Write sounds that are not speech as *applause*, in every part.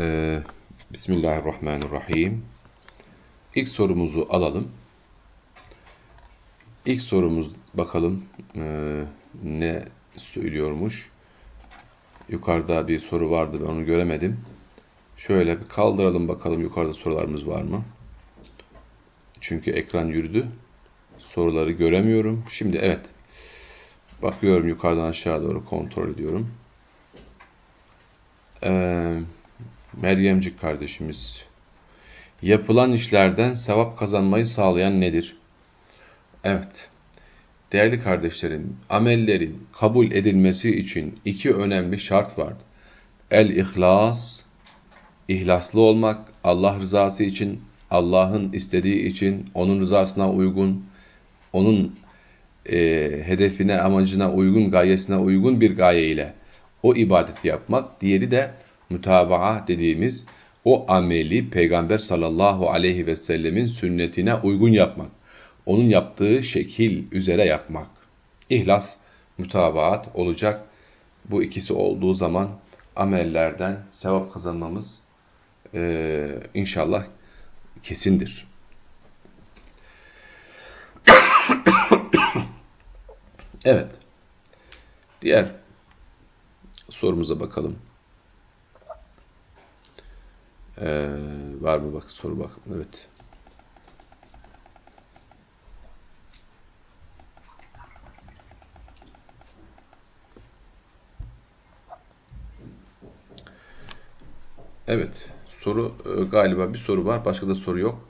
Ee, Bismillahirrahmanirrahim. İlk sorumuzu alalım. İlk sorumuz bakalım e, ne söylüyormuş. Yukarıda bir soru vardı ben onu göremedim. Şöyle bir kaldıralım bakalım yukarıda sorularımız var mı? Çünkü ekran yürüdü. Soruları göremiyorum. Şimdi evet. Bakıyorum yukarıdan aşağı doğru kontrol ediyorum. Ee, Meryemcik kardeşimiz. Yapılan işlerden sevap kazanmayı sağlayan nedir? Evet. Değerli kardeşlerim, amellerin kabul edilmesi için iki önemli şart var. El-İhlas, ihlaslı olmak, Allah rızası için, Allah'ın istediği için, O'nun rızasına uygun, O'nun e, hedefine, amacına uygun, gayesine uygun bir gaye ile o ibadeti yapmak. Diğeri de mütabaa dediğimiz o ameli Peygamber sallallahu aleyhi ve sellemin sünnetine uygun yapmak. Onun yaptığı şekil üzere yapmak. İhlas, mütabaat olacak. Bu ikisi olduğu zaman amellerden sevap kazanmamız e, inşallah kesindir. *coughs* evet. Diğer sorumuza bakalım. Ee, var mı bak soru bak. Evet. Evet. Soru e, galiba bir soru var. Başka da soru yok.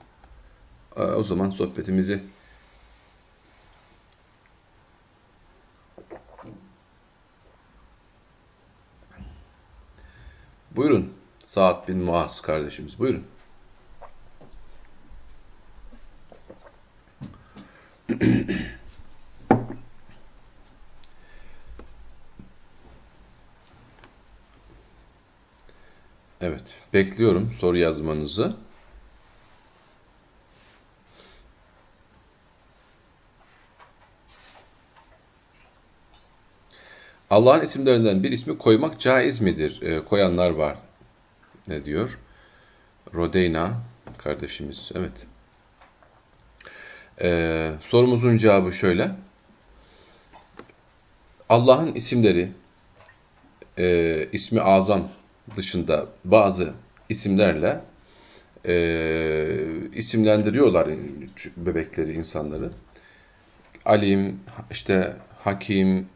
E, o zaman sohbetimizi Buyurun. Saat bin Muaz kardeşimiz. Buyurun. *clears throat* Evet. Bekliyorum soru yazmanızı. Allah'ın isimlerinden bir ismi koymak caiz midir? E, koyanlar var. Ne diyor? Rodeyna kardeşimiz. Evet. E, sorumuzun cevabı şöyle. Allah'ın isimleri, e, ismi azam dışında bazı isimlerle e, isimlendiriyorlar bebekleri, insanları. Alim, işte Hakim,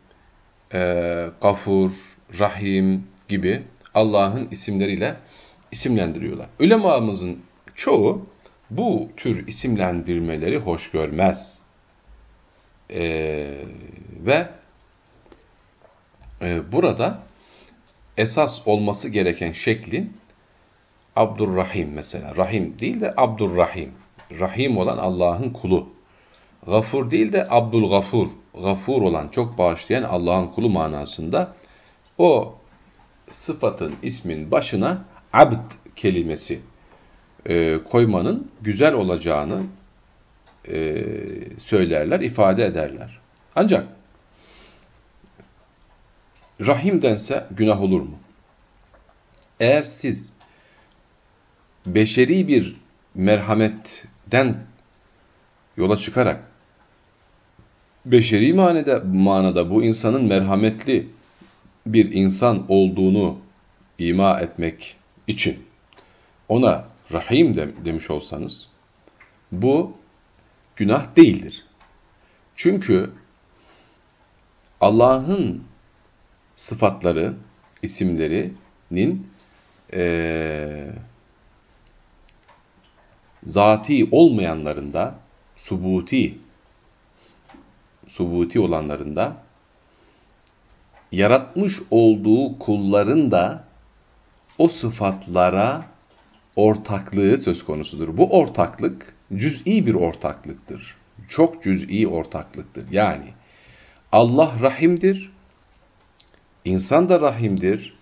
e, Gafur, Rahim gibi Allah'ın isimleriyle isimlendiriyorlar. Ulemamızın çoğu bu tür isimlendirmeleri hoş görmez. E, ve e, burada esas olması gereken şeklin Abdurrahim mesela. Rahim değil de Abdurrahim. Rahim olan Allah'ın kulu. Gafur değil de Abdülgafur. Gafur olan, çok bağışlayan Allah'ın kulu manasında o sıfatın ismin başına abd kelimesi e, koymanın güzel olacağını e, söylerler, ifade ederler. Ancak rahim dense günah olur mu? Eğer siz beşeri bir merhametten yola çıkarak beşeri manada, manada bu insanın merhametli bir insan olduğunu ima etmek için ona rahim de, demiş olsanız bu günah değildir. Çünkü Allah'ın sıfatları, isimlerinin e, zati olmayanlarında, subuti, subuti olanlarında, yaratmış olduğu kulların da o sıfatlara ortaklığı söz konusudur. Bu ortaklık cüz'i bir ortaklıktır. Çok cüz'i ortaklıktır. Yani Allah rahimdir, İnsan da rahimdir.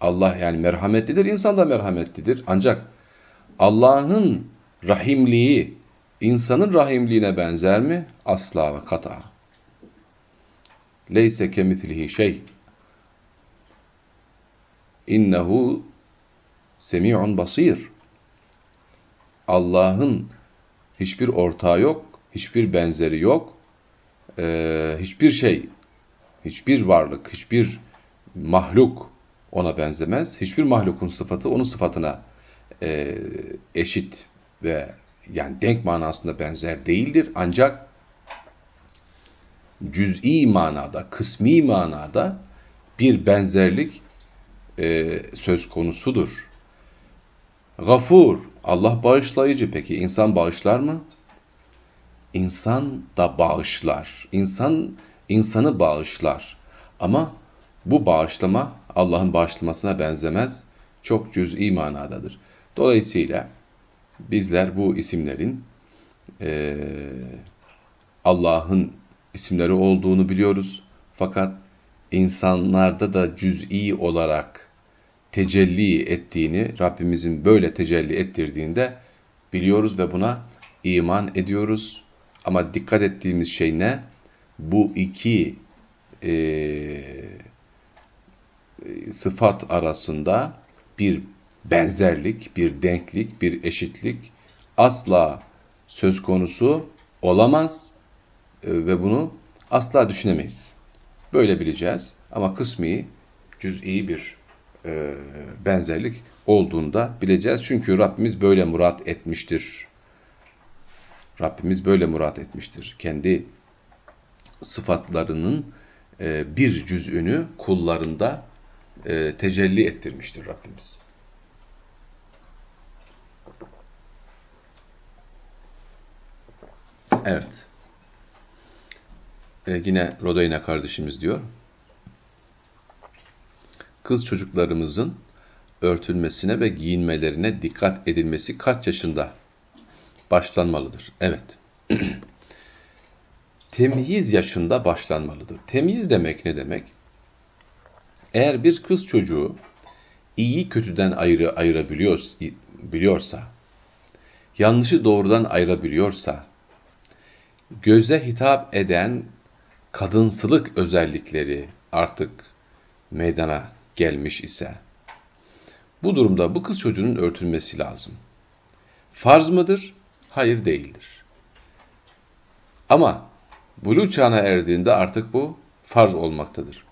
Allah yani merhametlidir, insan da merhametlidir. Ancak Allah'ın rahimliği insanın rahimliğine benzer mi? Asla ve kata. Leyse kemitlihi şey. İnnehu semi'un basir. Allah'ın hiçbir ortağı yok, hiçbir benzeri yok, ee, hiçbir şey, hiçbir varlık, hiçbir mahluk ona benzemez. Hiçbir mahlukun sıfatı onun sıfatına e, eşit ve yani denk manasında benzer değildir. Ancak cüz'i manada, kısmi manada bir benzerlik e, söz konusudur. Gafur, Allah bağışlayıcı. Peki insan bağışlar mı? İnsan da bağışlar. İnsan insanı bağışlar. Ama bu bağışlama Allah'ın bağışlamasına benzemez. Çok cüz'i manadadır. Dolayısıyla bizler bu isimlerin e, Allah'ın isimleri olduğunu biliyoruz. Fakat insanlarda da cüz'i olarak tecelli ettiğini, Rabbimizin böyle tecelli ettirdiğinde biliyoruz ve buna iman ediyoruz. Ama dikkat ettiğimiz şey ne? Bu iki e, sıfat arasında bir benzerlik, bir denklik, bir eşitlik asla söz konusu olamaz e, ve bunu asla düşünemeyiz. Böyle bileceğiz ama kısmi, cüz'i bir e, benzerlik olduğunda bileceğiz. Çünkü Rabbimiz böyle murat etmiştir. Rabbimiz böyle murat etmiştir. Kendi sıfatlarının e, bir cüz'ünü kullarında e, tecelli ettirmiştir Rabbimiz. Evet. Ee, yine Rodeyna kardeşimiz diyor. Kız çocuklarımızın örtülmesine ve giyinmelerine dikkat edilmesi kaç yaşında başlanmalıdır? Evet. *clears throat* Temyiz yaşında başlanmalıdır. Temyiz demek ne demek? Eğer bir kız çocuğu iyi kötüden ayrı ayırabiliyorsa, yanlışı doğrudan ayırabiliyorsa, göze hitap eden kadınsılık özellikleri artık meydana gelmiş ise, bu durumda bu kız çocuğunun örtülmesi lazım. Farz mıdır? Hayır değildir. Ama bulu çağına erdiğinde artık bu farz olmaktadır.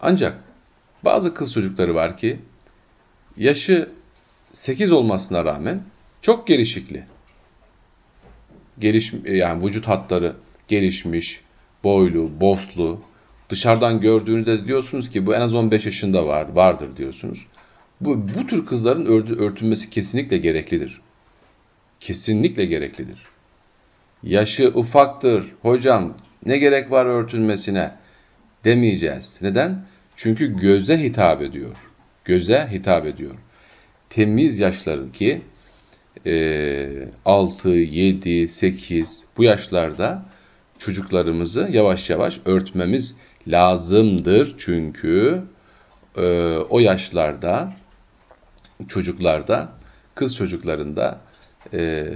Ancak bazı kız çocukları var ki yaşı 8 olmasına rağmen çok gelişikli. Geliş, yani vücut hatları gelişmiş, boylu, boslu. Dışarıdan gördüğünüzde diyorsunuz ki bu en az 15 yaşında var, vardır diyorsunuz. Bu, bu tür kızların örtülmesi kesinlikle gereklidir. Kesinlikle gereklidir. Yaşı ufaktır, hocam ne gerek var örtülmesine demeyeceğiz. Neden? Çünkü göze hitap ediyor. Göze hitap ediyor. Temiz yaşları ki e, 6, 7, 8 bu yaşlarda çocuklarımızı yavaş yavaş örtmemiz lazımdır. Çünkü e, o yaşlarda çocuklarda, kız çocuklarında e,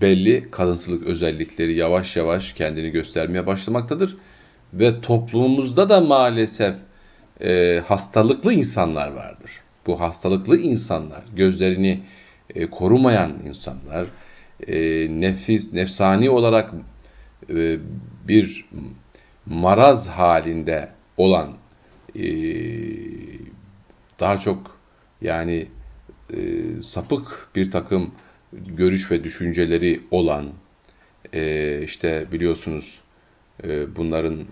belli kadınsılık özellikleri yavaş yavaş kendini göstermeye başlamaktadır. Ve toplumumuzda da maalesef e, hastalıklı insanlar vardır. Bu hastalıklı insanlar, gözlerini e, korumayan insanlar, e, nefis, nefsani olarak e, bir maraz halinde olan, e, daha çok yani e, sapık bir takım görüş ve düşünceleri olan, e, işte biliyorsunuz e, bunların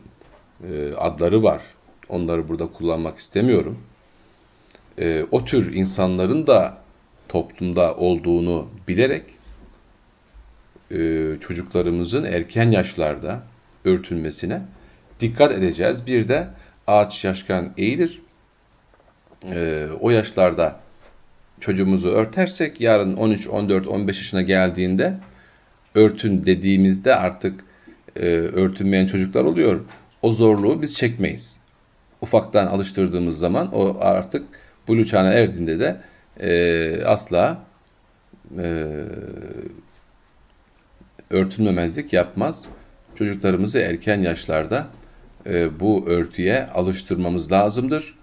e, adları var Onları burada kullanmak istemiyorum. E, o tür insanların da toplumda olduğunu bilerek e, çocuklarımızın erken yaşlarda örtülmesine dikkat edeceğiz. Bir de ağaç yaşkan eğilir. E, o yaşlarda çocuğumuzu örtersek yarın 13, 14, 15 yaşına geldiğinde örtün dediğimizde artık e, örtünmeyen çocuklar oluyor. O zorluğu biz çekmeyiz ufaktan alıştırdığımız zaman o artık bulu çağına erdiğinde de e, asla e, örtülmemezlik yapmaz. Çocuklarımızı erken yaşlarda e, bu örtüye alıştırmamız lazımdır.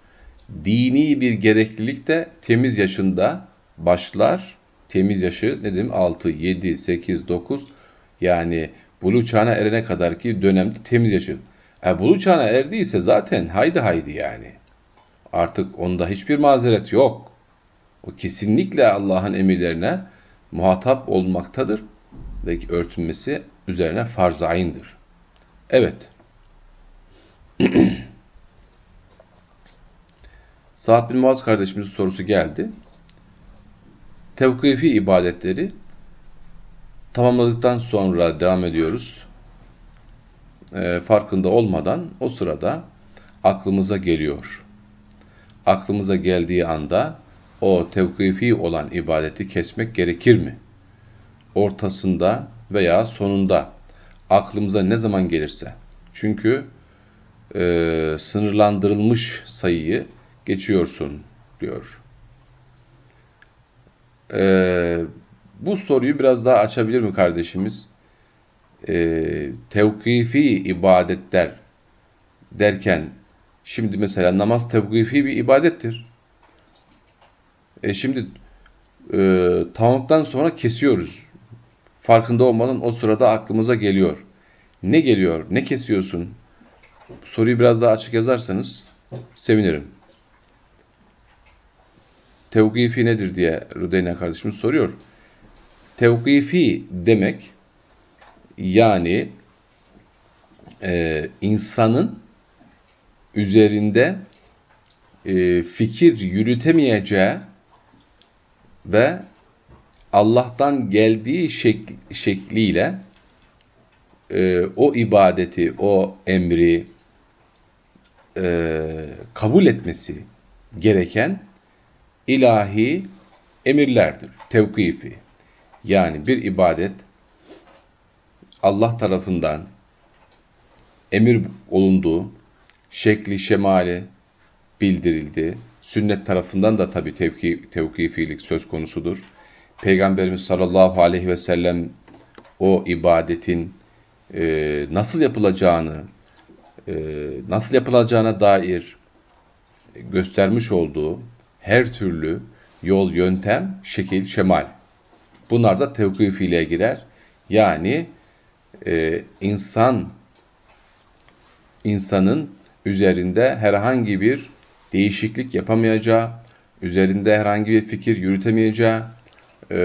dini bir gereklilik de temiz yaşında başlar. Temiz yaşı ne dedim 6, 7, 8, 9 yani bulu çağına erene kadar ki dönemde temiz yaşı. E bulu çağına erdiyse zaten haydi haydi yani. Artık onda hiçbir mazeret yok. O kesinlikle Allah'ın emirlerine muhatap olmaktadır ve örtünmesi üzerine farz aynıdır. Evet. *clears throat* Sa'd bin Muaz kardeşimizin sorusu geldi. Tevkifi ibadetleri tamamladıktan sonra devam ediyoruz. E, farkında olmadan o sırada aklımıza geliyor. Aklımıza geldiği anda o tevkifi olan ibadeti kesmek gerekir mi? Ortasında veya sonunda aklımıza ne zaman gelirse. Çünkü e, sınırlandırılmış sayıyı geçiyorsun diyor. E, bu soruyu biraz daha açabilir mi kardeşimiz? E, tevkifi ibadetler derken şimdi mesela namaz tevkifi bir ibadettir. E şimdi e, tamamlıktan sonra kesiyoruz. Farkında olmadan o sırada aklımıza geliyor. Ne geliyor? Ne kesiyorsun? Soruyu biraz daha açık yazarsanız sevinirim. Tevkifi nedir diye Rudeyna kardeşimiz soruyor. Tevkifi demek yani e, insanın üzerinde e, fikir yürütemeyeceği ve Allah'tan geldiği şekl, şekliyle e, o ibadeti, o emri e, kabul etmesi gereken ilahi emirlerdir. Tevkifi. Yani bir ibadet Allah tarafından emir olunduğu şekli, şemali bildirildi. Sünnet tarafından da tabi tevki, tevkifilik söz konusudur. Peygamberimiz sallallahu aleyhi ve sellem o ibadetin e, nasıl yapılacağını, nasıl yapılacağına dair göstermiş olduğu her türlü yol, yöntem, şekil, şemal. Bunlar da tevkifiliğe girer. Yani e, insan insanın üzerinde herhangi bir değişiklik yapamayacağı, üzerinde herhangi bir fikir yürütemeyeceği, e,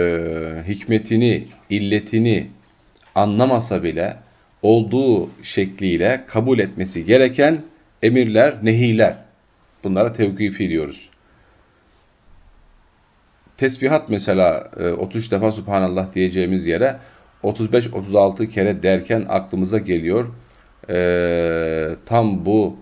hikmetini, illetini anlamasa bile olduğu şekliyle kabul etmesi gereken emirler, nehiler. Bunlara tevkifi diyoruz. Tesbihat mesela 33 e, defa Subhanallah diyeceğimiz yere 35-36 kere derken aklımıza geliyor. Ee, tam bu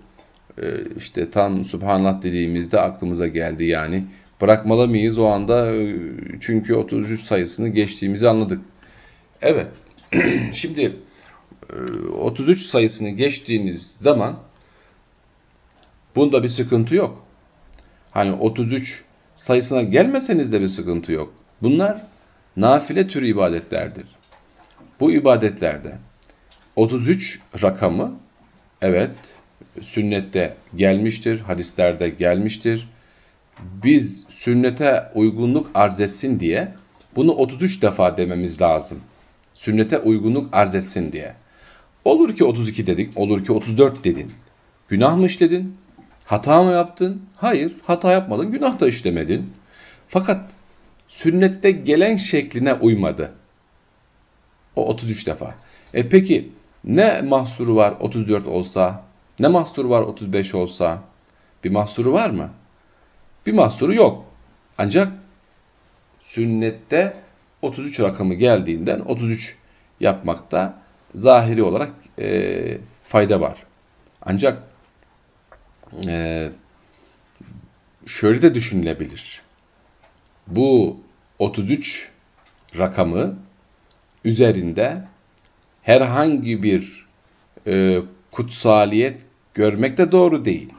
e, işte tam Subhanallah dediğimizde aklımıza geldi yani. Bırakmalı mıyız o anda? E, çünkü 33 sayısını geçtiğimizi anladık. Evet. *clears throat* Şimdi 33 sayısını geçtiğiniz zaman bunda bir sıkıntı yok. Hani 33 sayısına gelmeseniz de bir sıkıntı yok. Bunlar nafile tür ibadetlerdir. Bu ibadetlerde 33 rakamı evet sünnette gelmiştir, hadislerde gelmiştir. Biz sünnete uygunluk arz etsin diye bunu 33 defa dememiz lazım. Sünnete uygunluk arz etsin diye. Olur ki 32 dedik, olur ki 34 dedin. Günah mı işledin? Hata mı yaptın? Hayır, hata yapmadın, günah da işlemedin. Fakat sünnette gelen şekline uymadı. O 33 defa. E peki ne mahsuru var 34 olsa? Ne mahsuru var 35 olsa? Bir mahsuru var mı? Bir mahsuru yok. Ancak sünnette 33 rakamı geldiğinden 33 yapmakta zahiri olarak e, fayda var. Ancak e, şöyle de düşünülebilir. Bu 33 rakamı üzerinde herhangi bir e, kutsaliyet görmek de doğru değil.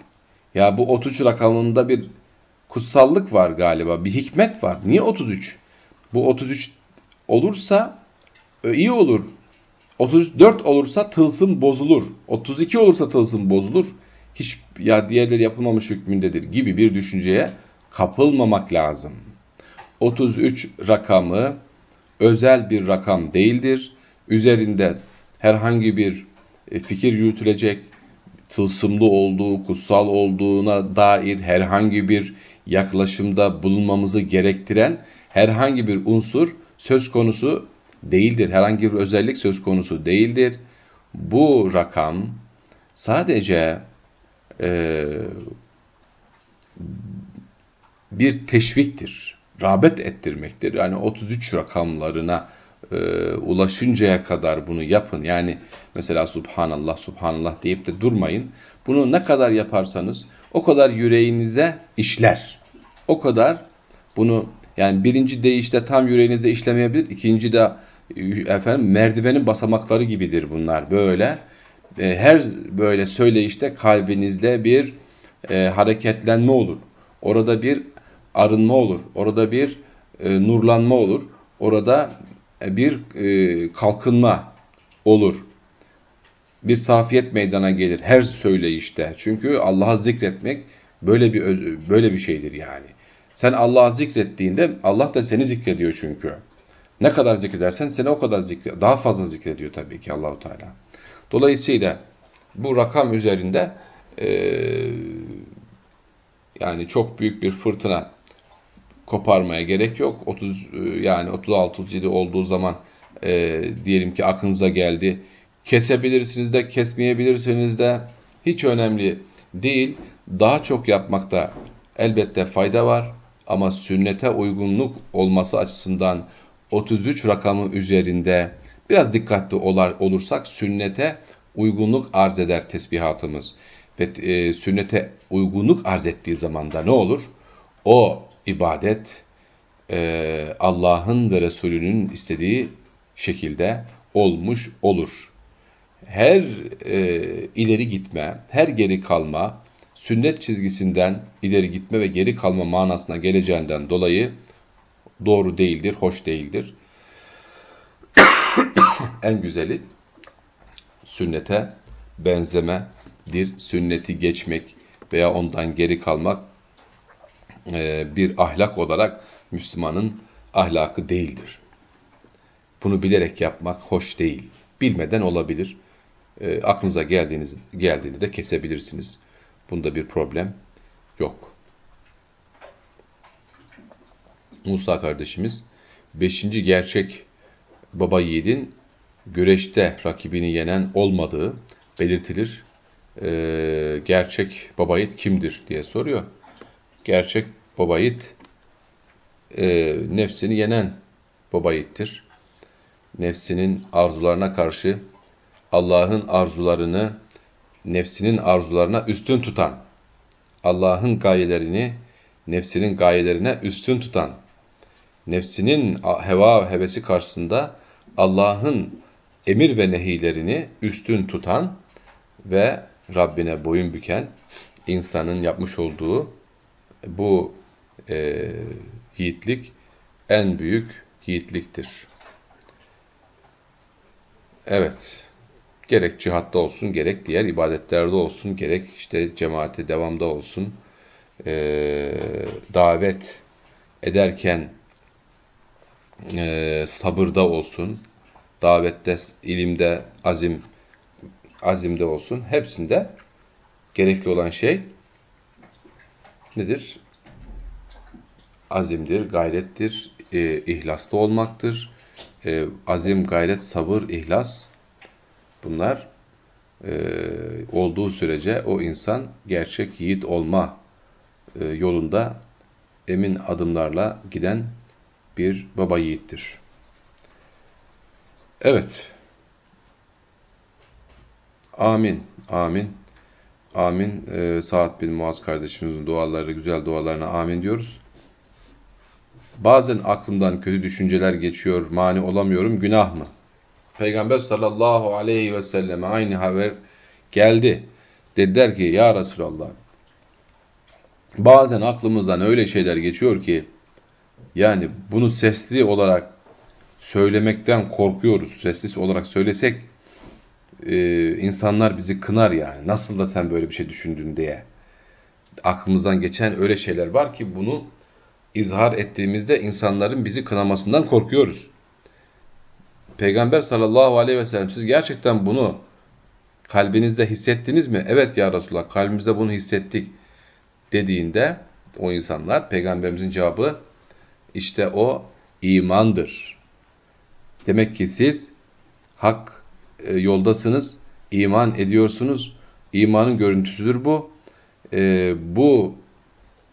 Ya bu 33 rakamında bir kutsallık var galiba, bir hikmet var. Niye 33? Bu 33 olursa e, iyi olur. 34 olursa tılsım bozulur. 32 olursa tılsım bozulur. hiç ya diğerleri yapılmamış hükmündedir gibi bir düşünceye kapılmamak lazım. 33 rakamı özel bir rakam değildir. Üzerinde herhangi bir e, fikir yürütülecek, tılsımlı olduğu, kutsal olduğuna dair herhangi bir yaklaşımda bulunmamızı gerektiren herhangi bir unsur söz konusu değildir. Herhangi bir özellik söz konusu değildir. Bu rakam sadece e, bir teşviktir, rağbet ettirmektir. Yani 33 rakamlarına e, ulaşıncaya kadar bunu yapın. Yani mesela Subhanallah, Subhanallah deyip de durmayın. Bunu ne kadar yaparsanız o kadar yüreğinize işler. O kadar bunu yani birinci deyişte tam yüreğinizde işlemeyebilir. ikinci de efendim merdivenin basamakları gibidir bunlar böyle. E, her böyle söyleyişte kalbinizde bir e, hareketlenme olur. Orada bir arınma olur. Orada bir e, nurlanma olur. Orada e, bir e, kalkınma olur. Bir safiyet meydana gelir her söyleyişte. Çünkü Allah'a zikretmek böyle bir böyle bir şeydir yani. Sen Allah'a zikrettiğinde Allah da seni zikrediyor çünkü. Ne kadar zikredersen seni o kadar zikrediyor. Daha fazla zikrediyor tabii ki Allahu Teala. Dolayısıyla bu rakam üzerinde e, yani çok büyük bir fırtına koparmaya gerek yok. 30 e, yani 36 37 olduğu zaman e, diyelim ki aklınıza geldi. Kesebilirsiniz de kesmeyebilirsiniz de hiç önemli değil. Daha çok yapmakta elbette fayda var ama sünnete uygunluk olması açısından 33 rakamı üzerinde biraz dikkatli olursak sünnete uygunluk arz eder tesbihatımız. Ve e, sünnete uygunluk arz ettiği zaman da ne olur? O ibadet e, Allah'ın ve Resulünün istediği şekilde olmuş olur. Her e, ileri gitme, her geri kalma, sünnet çizgisinden ileri gitme ve geri kalma manasına geleceğinden dolayı doğru değildir, hoş değildir. *coughs* en güzeli sünnete benzemedir. Sünneti geçmek veya ondan geri kalmak e, bir ahlak olarak Müslümanın ahlakı değildir. Bunu bilerek yapmak hoş değil. Bilmeden olabilir. E, aklınıza geldiğiniz, geldiğinde de kesebilirsiniz. Bunda bir problem yok. Musa kardeşimiz 5. gerçek baba yiğidin güreşte rakibini yenen olmadığı belirtilir. Ee, gerçek baba yiğit kimdir diye soruyor. Gerçek baba yiğit e, nefsini yenen baba yiğittir. Nefsinin arzularına karşı Allah'ın arzularını nefsinin arzularına üstün tutan, Allah'ın gayelerini nefsinin gayelerine üstün tutan, nefsinin heva hevesi karşısında Allah'ın emir ve nehilerini üstün tutan ve Rabbine boyun büken insanın yapmış olduğu bu e, yiğitlik en büyük yiğitliktir. Evet, gerek cihatta olsun, gerek diğer ibadetlerde olsun, gerek işte cemaate devamda olsun, e, davet ederken e, sabırda olsun, davette, ilimde, azim, azimde olsun, hepsinde gerekli olan şey nedir? Azimdir, gayrettir, e, ihlaslı olmaktır. E, azim, gayret, sabır, ihlas bunlar e, olduğu sürece o insan gerçek yiğit olma e, yolunda emin adımlarla giden bir baba yiğittir. Evet. Amin. Amin. Amin. Ee, Saat bin Muaz kardeşimizin duaları, güzel dualarına amin diyoruz. Bazen aklımdan kötü düşünceler geçiyor, mani olamıyorum, günah mı? Peygamber sallallahu aleyhi ve selleme aynı haber geldi. Dediler ki, ya Resulallah, bazen aklımızdan öyle şeyler geçiyor ki, yani bunu sesli olarak söylemekten korkuyoruz. Sessiz olarak söylesek e, insanlar bizi kınar yani. Nasıl da sen böyle bir şey düşündün diye. Aklımızdan geçen öyle şeyler var ki bunu izhar ettiğimizde insanların bizi kınamasından korkuyoruz. Peygamber sallallahu aleyhi ve sellem siz gerçekten bunu kalbinizde hissettiniz mi? Evet ya Resulallah kalbimizde bunu hissettik dediğinde o insanlar peygamberimizin cevabı işte o imandır. Demek ki siz hak e, yoldasınız, iman ediyorsunuz. İmanın görüntüsüdür bu. E, bu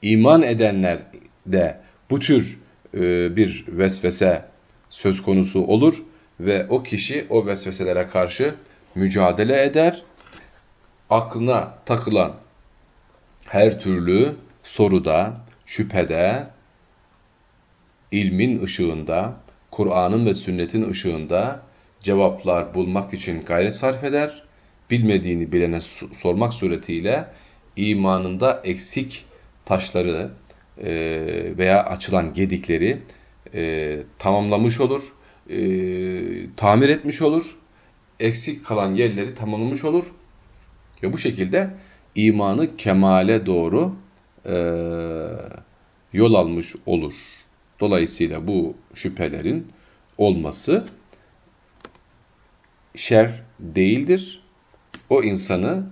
iman edenler de bu tür e, bir vesvese söz konusu olur ve o kişi o vesveselere karşı mücadele eder. Aklına takılan her türlü soruda, şüphede, ilmin ışığında, Kur'an'ın ve sünnetin ışığında cevaplar bulmak için gayret sarf eder. Bilmediğini bilene sormak suretiyle imanında eksik taşları e, veya açılan gedikleri e, tamamlamış olur, e, tamir etmiş olur, eksik kalan yerleri tamamlamış olur ve bu şekilde imanı kemale doğru yol almış olur. Dolayısıyla bu şüphelerin olması şer değildir. O insanı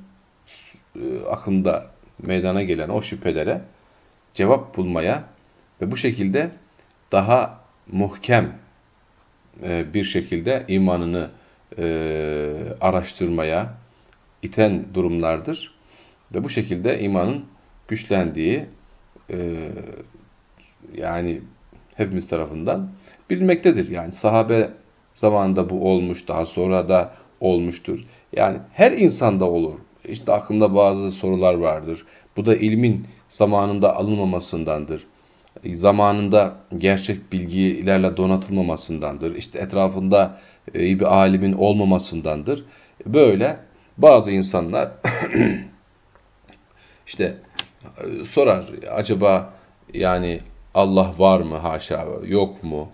e, aklında meydana gelen o şüphelere cevap bulmaya ve bu şekilde daha muhkem e, bir şekilde imanını e, araştırmaya iten durumlardır. Ve bu şekilde imanın güçlendiği yani hepimiz tarafından bilinmektedir. Yani sahabe zamanında bu olmuş, daha sonra da olmuştur. Yani her insanda olur. İşte aklında bazı sorular vardır. Bu da ilmin zamanında alınmamasındandır. Zamanında gerçek bilgilerle donatılmamasındandır. İşte etrafında e, iyi bir alimin olmamasındandır. Böyle bazı insanlar *clears throat* işte e, sorar acaba yani Allah var mı haşa, yok mu?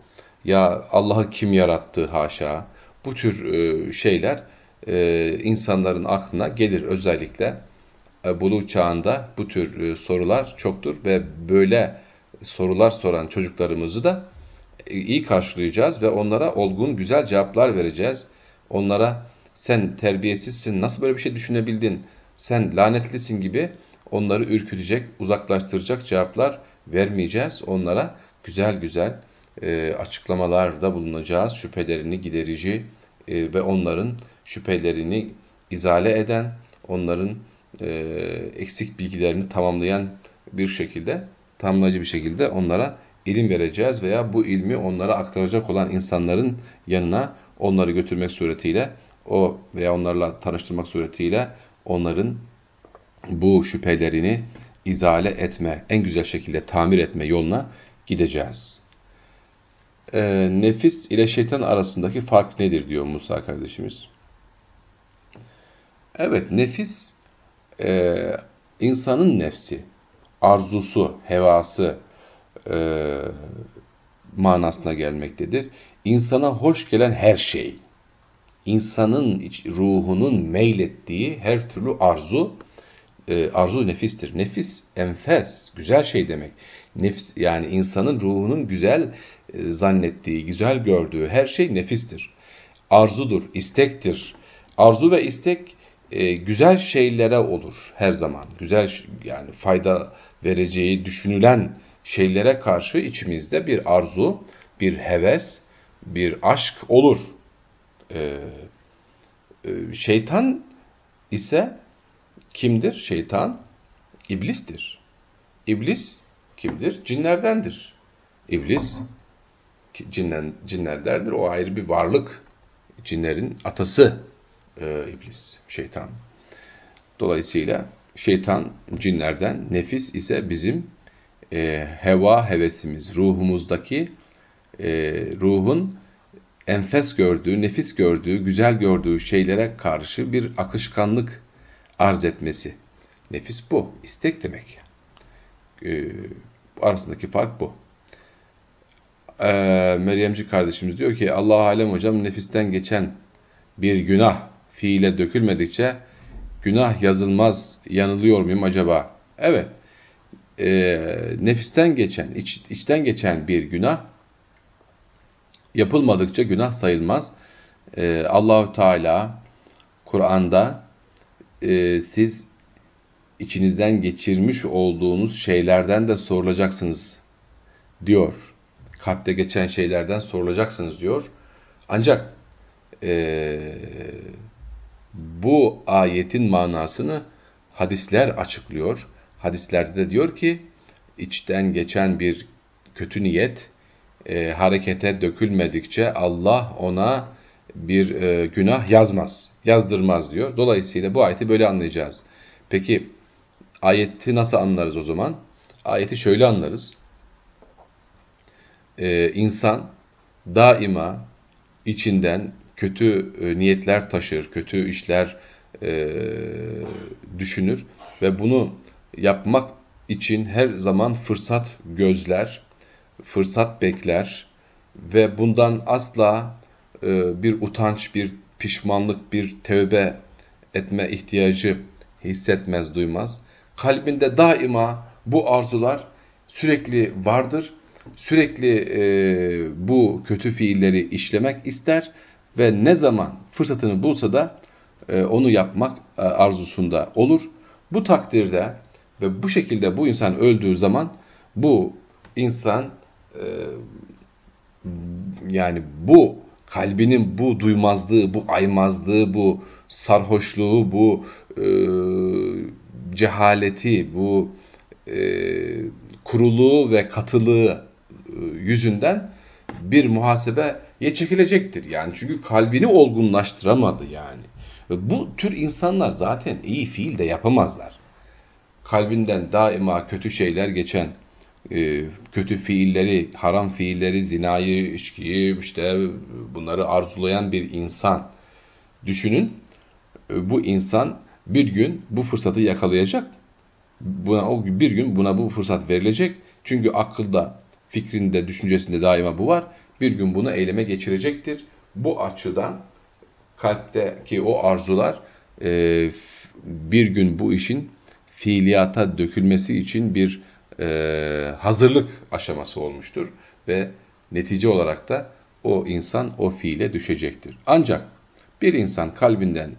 Ya Allah'ı kim yarattı haşa? Bu tür e, şeyler e, insanların aklına gelir özellikle. E, buluğ çağında bu tür sorular çoktur ve böyle sorular soran çocuklarımızı da iyi karşılayacağız ve onlara olgun güzel cevaplar vereceğiz. Onlara sen terbiyesizsin, nasıl böyle bir şey düşünebildin, sen lanetlisin gibi onları ürkütecek, uzaklaştıracak cevaplar vermeyeceğiz. Onlara güzel güzel e, açıklamalarda bulunacağız. Şüphelerini giderici e, ve onların şüphelerini izale eden, onların e, eksik bilgilerini tamamlayan bir şekilde, tamamlayıcı bir şekilde onlara ilim vereceğiz veya bu ilmi onlara aktaracak olan insanların yanına onları götürmek suretiyle o veya onlarla tanıştırmak suretiyle onların bu şüphelerini izale etme, en güzel şekilde tamir etme yoluna gideceğiz. E, nefis ile şeytan arasındaki fark nedir diyor Musa kardeşimiz. Evet, nefis e, insanın nefsi, arzusu, hevası e, manasına gelmektedir. İnsana hoş gelen her şey, insanın iç, ruhunun meylettiği her türlü arzu, e, arzu nefistir. Nefis enfes, güzel şey demek. Nefis yani insanın ruhunun güzel e, zannettiği, güzel gördüğü her şey nefistir. Arzudur, istektir. Arzu ve istek e, güzel şeylere olur her zaman. Güzel yani fayda vereceği düşünülen şeylere karşı içimizde bir arzu, bir heves, bir aşk olur. Ee, e, şeytan ise kimdir? Şeytan iblistir. İblis kimdir? Cinlerdendir. İblis cinlen, cinlerdendir. O ayrı bir varlık. Cinlerin atası e, iblis, şeytan. Dolayısıyla şeytan cinlerden, nefis ise bizim e, heva hevesimiz, ruhumuzdaki e, ruhun enfes gördüğü, nefis gördüğü, güzel gördüğü şeylere karşı bir akışkanlık arz etmesi. Nefis bu, istek demek. E, arasındaki fark bu. E, Meryemci kardeşimiz diyor ki Allah alem hocam nefisten geçen bir günah fiile dökülmedikçe günah yazılmaz, yanılıyor muyum acaba? Evet, e, nefisten geçen, iç, içten geçen bir günah yapılmadıkça günah sayılmaz. E, Allahu Teala Kur'an'da e, siz içinizden geçirmiş olduğunuz şeylerden de sorulacaksınız diyor. Kalpte geçen şeylerden sorulacaksınız diyor. Ancak e, bu ayetin manasını hadisler açıklıyor. Hadislerde de diyor ki içten geçen bir kötü niyet e, harekete dökülmedikçe Allah ona bir e, günah yazmaz, yazdırmaz diyor. Dolayısıyla bu ayeti böyle anlayacağız. Peki ayeti nasıl anlarız o zaman? Ayeti şöyle anlarız. Ee, insan daima içinden kötü e, niyetler taşır, kötü işler e, düşünür ve bunu yapmak için her zaman fırsat gözler, fırsat bekler ve bundan asla e, bir utanç, bir pişmanlık, bir tövbe etme ihtiyacı hissetmez, duymaz. Kalbinde daima bu arzular sürekli vardır. Sürekli e, bu kötü fiilleri işlemek ister ve ne zaman fırsatını bulsa da e, onu yapmak e, arzusunda olur. Bu takdirde ve bu şekilde bu insan öldüğü zaman bu insan e, yani bu kalbinin bu duymazlığı, bu aymazlığı, bu sarhoşluğu, bu e, cehaleti, bu e, kuruluğu ve katılığı e, yüzünden bir muhasebeye çekilecektir. Yani çünkü kalbini olgunlaştıramadı yani. Bu tür insanlar zaten iyi fiil de yapamazlar. Kalbinden daima kötü şeyler geçen, kötü fiilleri, haram fiilleri, zinayı, içkiyi, işte bunları arzulayan bir insan. Düşünün, e, bu insan bir gün bu fırsatı yakalayacak. Buna o bir gün buna bu fırsat verilecek. Çünkü akılda, fikrinde, düşüncesinde daima bu var. Bir gün bunu eyleme geçirecektir. Bu açıdan kalpteki o arzular e, bir gün bu işin fiiliyata dökülmesi için bir e, hazırlık aşaması olmuştur ve netice olarak da o insan o fiile düşecektir. Ancak bir insan kalbinden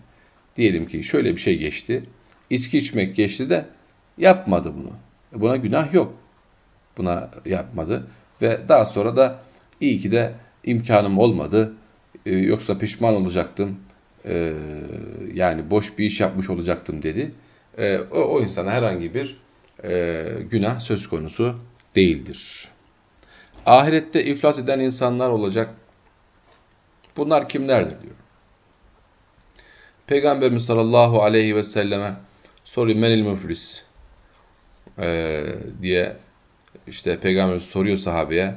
diyelim ki şöyle bir şey geçti, içki içmek geçti de yapmadı bunu. Buna günah yok. Buna yapmadı ve daha sonra da iyi ki de imkanım olmadı, e, yoksa pişman olacaktım, e, yani boş bir iş yapmış olacaktım dedi. E, o, o insana herhangi bir e, günah söz konusu değildir. Ahirette iflas eden insanlar olacak. Bunlar kimlerdir diyor. Peygamberimiz sallallahu aleyhi ve selleme soruyor menil müflis ee, diye işte Peygamberimiz soruyor sahabeye.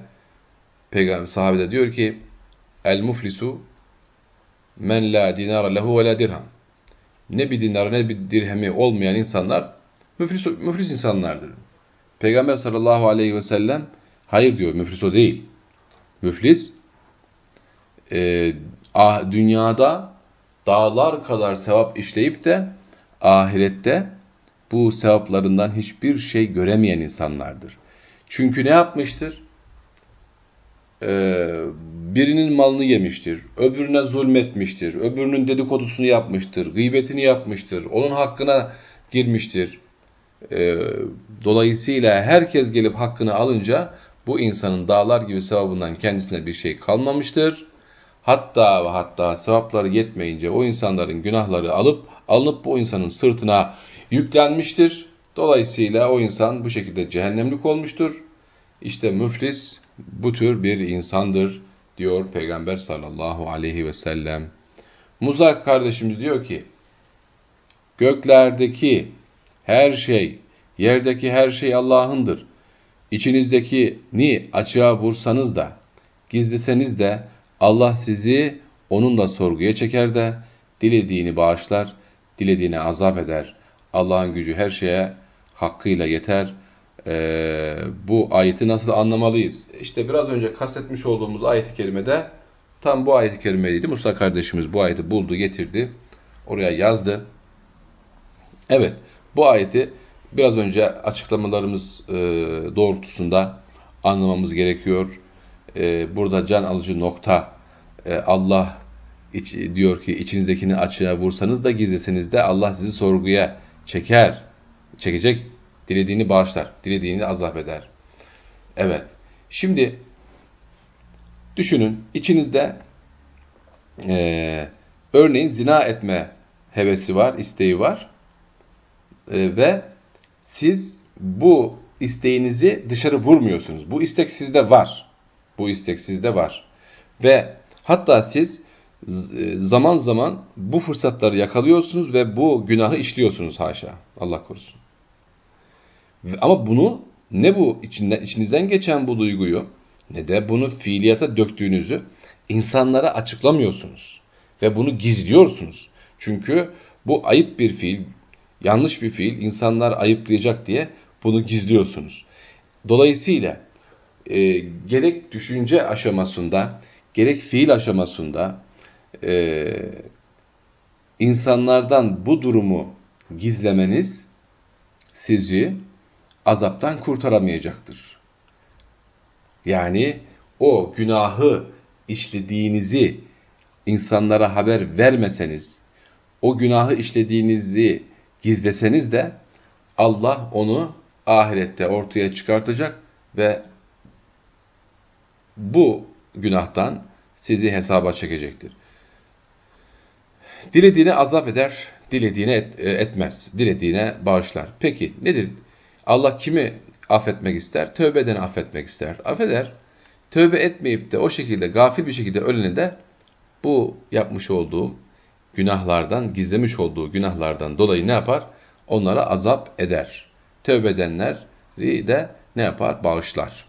Peygamber sahabe de diyor ki el muflisu men la dinara lehu ve la dirham. Ne bir dinar ne bir dirhemi olmayan insanlar müflis, müflis insanlardır. Peygamber sallallahu aleyhi ve sellem hayır diyor müflis o değil. Müflis e, ah, dünyada dağlar kadar sevap işleyip de ahirette bu sevaplarından hiçbir şey göremeyen insanlardır. Çünkü ne yapmıştır? Ee, birinin malını yemiştir, öbürüne zulmetmiştir, öbürünün dedikodusunu yapmıştır, gıybetini yapmıştır, onun hakkına girmiştir. Ee, dolayısıyla herkes gelip hakkını alınca bu insanın dağlar gibi sevabından kendisine bir şey kalmamıştır. Hatta ve hatta sevapları yetmeyince o insanların günahları alıp alınıp bu insanın sırtına yüklenmiştir. Dolayısıyla o insan bu şekilde cehennemlik olmuştur. İşte müflis bu tür bir insandır diyor Peygamber sallallahu aleyhi ve sellem. Muzak kardeşimiz diyor ki, göklerdeki her şey, yerdeki her şey Allah'ındır. İçinizdeki ni açığa vursanız da, gizliseniz de Allah sizi onunla sorguya çeker de, dilediğini bağışlar, dilediğini azap eder. Allah'ın gücü her şeye hakkıyla yeter. Ee, bu ayeti nasıl anlamalıyız? İşte biraz önce kastetmiş olduğumuz ayeti kerimede tam bu ayeti kerimeydi. Musa kardeşimiz bu ayeti buldu, getirdi. oraya yazdı. Evet, bu ayeti biraz önce açıklamalarımız e, doğrultusunda anlamamız gerekiyor. E, burada can alıcı nokta e, Allah diyor ki içinizdekini açığa vursanız da gizleseniz de Allah sizi sorguya çeker. Çekecek. Dilediğini bağışlar. Dilediğini azap eder. Evet. Şimdi düşünün içinizde e, örneğin zina etme hevesi var, isteği var. E, ve siz bu isteğinizi dışarı vurmuyorsunuz. Bu istek sizde var. Bu istek sizde var. Ve hatta siz e, zaman zaman bu fırsatları yakalıyorsunuz ve bu günahı işliyorsunuz haşa. Allah korusun. Ama bunu ne bu içinden, içinizden geçen bu duyguyu ne de bunu fiiliyata döktüğünüzü insanlara açıklamıyorsunuz. Ve bunu gizliyorsunuz. Çünkü bu ayıp bir fiil, yanlış bir fiil, insanlar ayıplayacak diye bunu gizliyorsunuz. Dolayısıyla e, gerek düşünce aşamasında, gerek fiil aşamasında e, insanlardan bu durumu gizlemeniz sizi azaptan kurtaramayacaktır. Yani o günahı işlediğinizi insanlara haber vermeseniz, o günahı işlediğinizi gizleseniz de Allah onu ahirette ortaya çıkartacak ve bu günahtan sizi hesaba çekecektir. Dilediğine azap eder, dilediğine et, e, etmez, dilediğine bağışlar. Peki nedir? Allah kimi affetmek ister? Tövbeden affetmek ister. Affeder. Tövbe etmeyip de o şekilde gafil bir şekilde ölene de bu yapmış olduğu günahlardan, gizlemiş olduğu günahlardan dolayı ne yapar? Onlara azap eder. Tövbe edenleri de ne yapar? Bağışlar.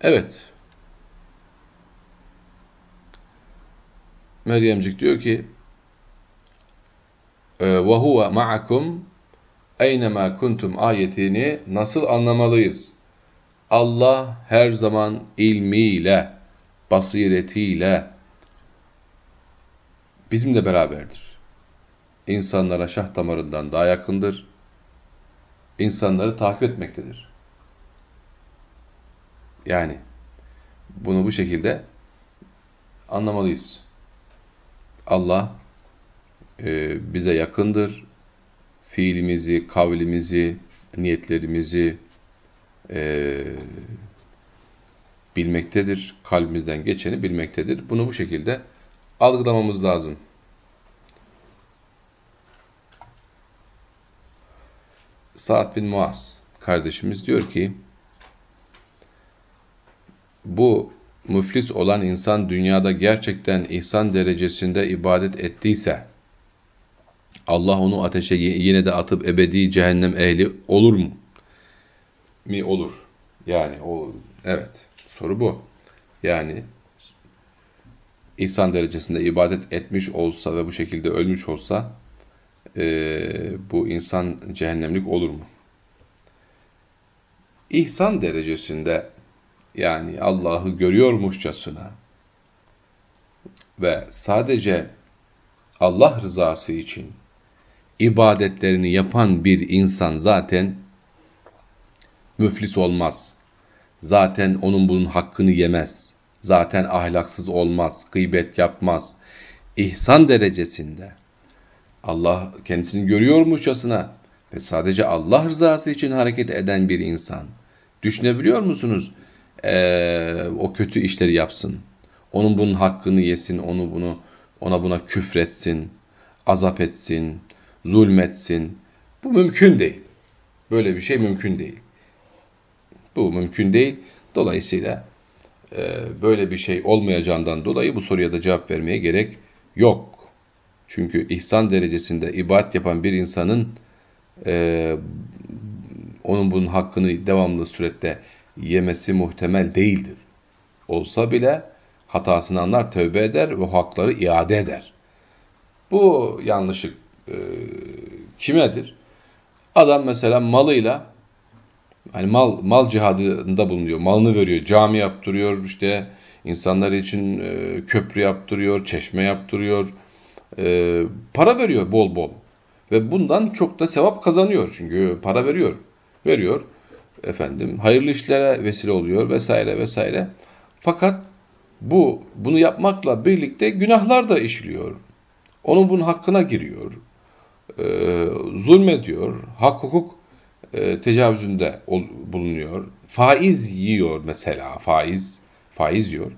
Evet. Meryemcik diyor ki وَهُوَ مَعَكُمْ اَيْنَمَا kuntum ayetini nasıl anlamalıyız? Allah her zaman ilmiyle, basiretiyle bizimle beraberdir. İnsanlara şah damarından daha yakındır. İnsanları takip etmektedir. Yani bunu bu şekilde anlamalıyız. Allah e, bize yakındır. Fiilimizi, kavlimizi, niyetlerimizi e, bilmektedir. Kalbimizden geçeni bilmektedir. Bunu bu şekilde algılamamız lazım. Sa'd bin Muaz kardeşimiz diyor ki bu müflis olan insan dünyada gerçekten ihsan derecesinde ibadet ettiyse Allah onu ateşe yine de atıp ebedi cehennem ehli olur mu? Mi olur. Yani o evet soru bu. Yani ihsan derecesinde ibadet etmiş olsa ve bu şekilde ölmüş olsa e, bu insan cehennemlik olur mu? İhsan derecesinde yani Allah'ı görüyormuşçasına ve sadece Allah rızası için ibadetlerini yapan bir insan zaten müflis olmaz. Zaten onun bunun hakkını yemez. Zaten ahlaksız olmaz, gıybet yapmaz. İhsan derecesinde Allah kendisini görüyormuşçasına ve sadece Allah rızası için hareket eden bir insan. Düşünebiliyor musunuz? Ee, o kötü işleri yapsın. Onun bunun hakkını yesin, onu bunu ona buna küfretsin, azap etsin, zulmetsin. Bu mümkün değil. Böyle bir şey mümkün değil. Bu mümkün değil. Dolayısıyla böyle bir şey olmayacağından dolayı bu soruya da cevap vermeye gerek yok. Çünkü ihsan derecesinde ibadet yapan bir insanın e, onun bunun hakkını devamlı surette yemesi muhtemel değildir. Olsa bile hatasını anlar, tövbe eder ve hakları iade eder. Bu yanlışlık e, kimedir? Adam mesela malıyla hani mal mal cihadında bulunuyor. Malını veriyor. Cami yaptırıyor. işte insanlar için e, köprü yaptırıyor. Çeşme yaptırıyor. e, para veriyor bol bol. Ve bundan çok da sevap kazanıyor. Çünkü para veriyor. Veriyor. Efendim hayırlı işlere vesile oluyor vesaire vesaire. Fakat bu bunu yapmakla birlikte günahlar da işliyor. Onun bunun hakkına giriyor. E, zulmediyor. Hak hukuk e, tecavüzünde bulunuyor. Faiz yiyor mesela. Faiz faiz yiyor.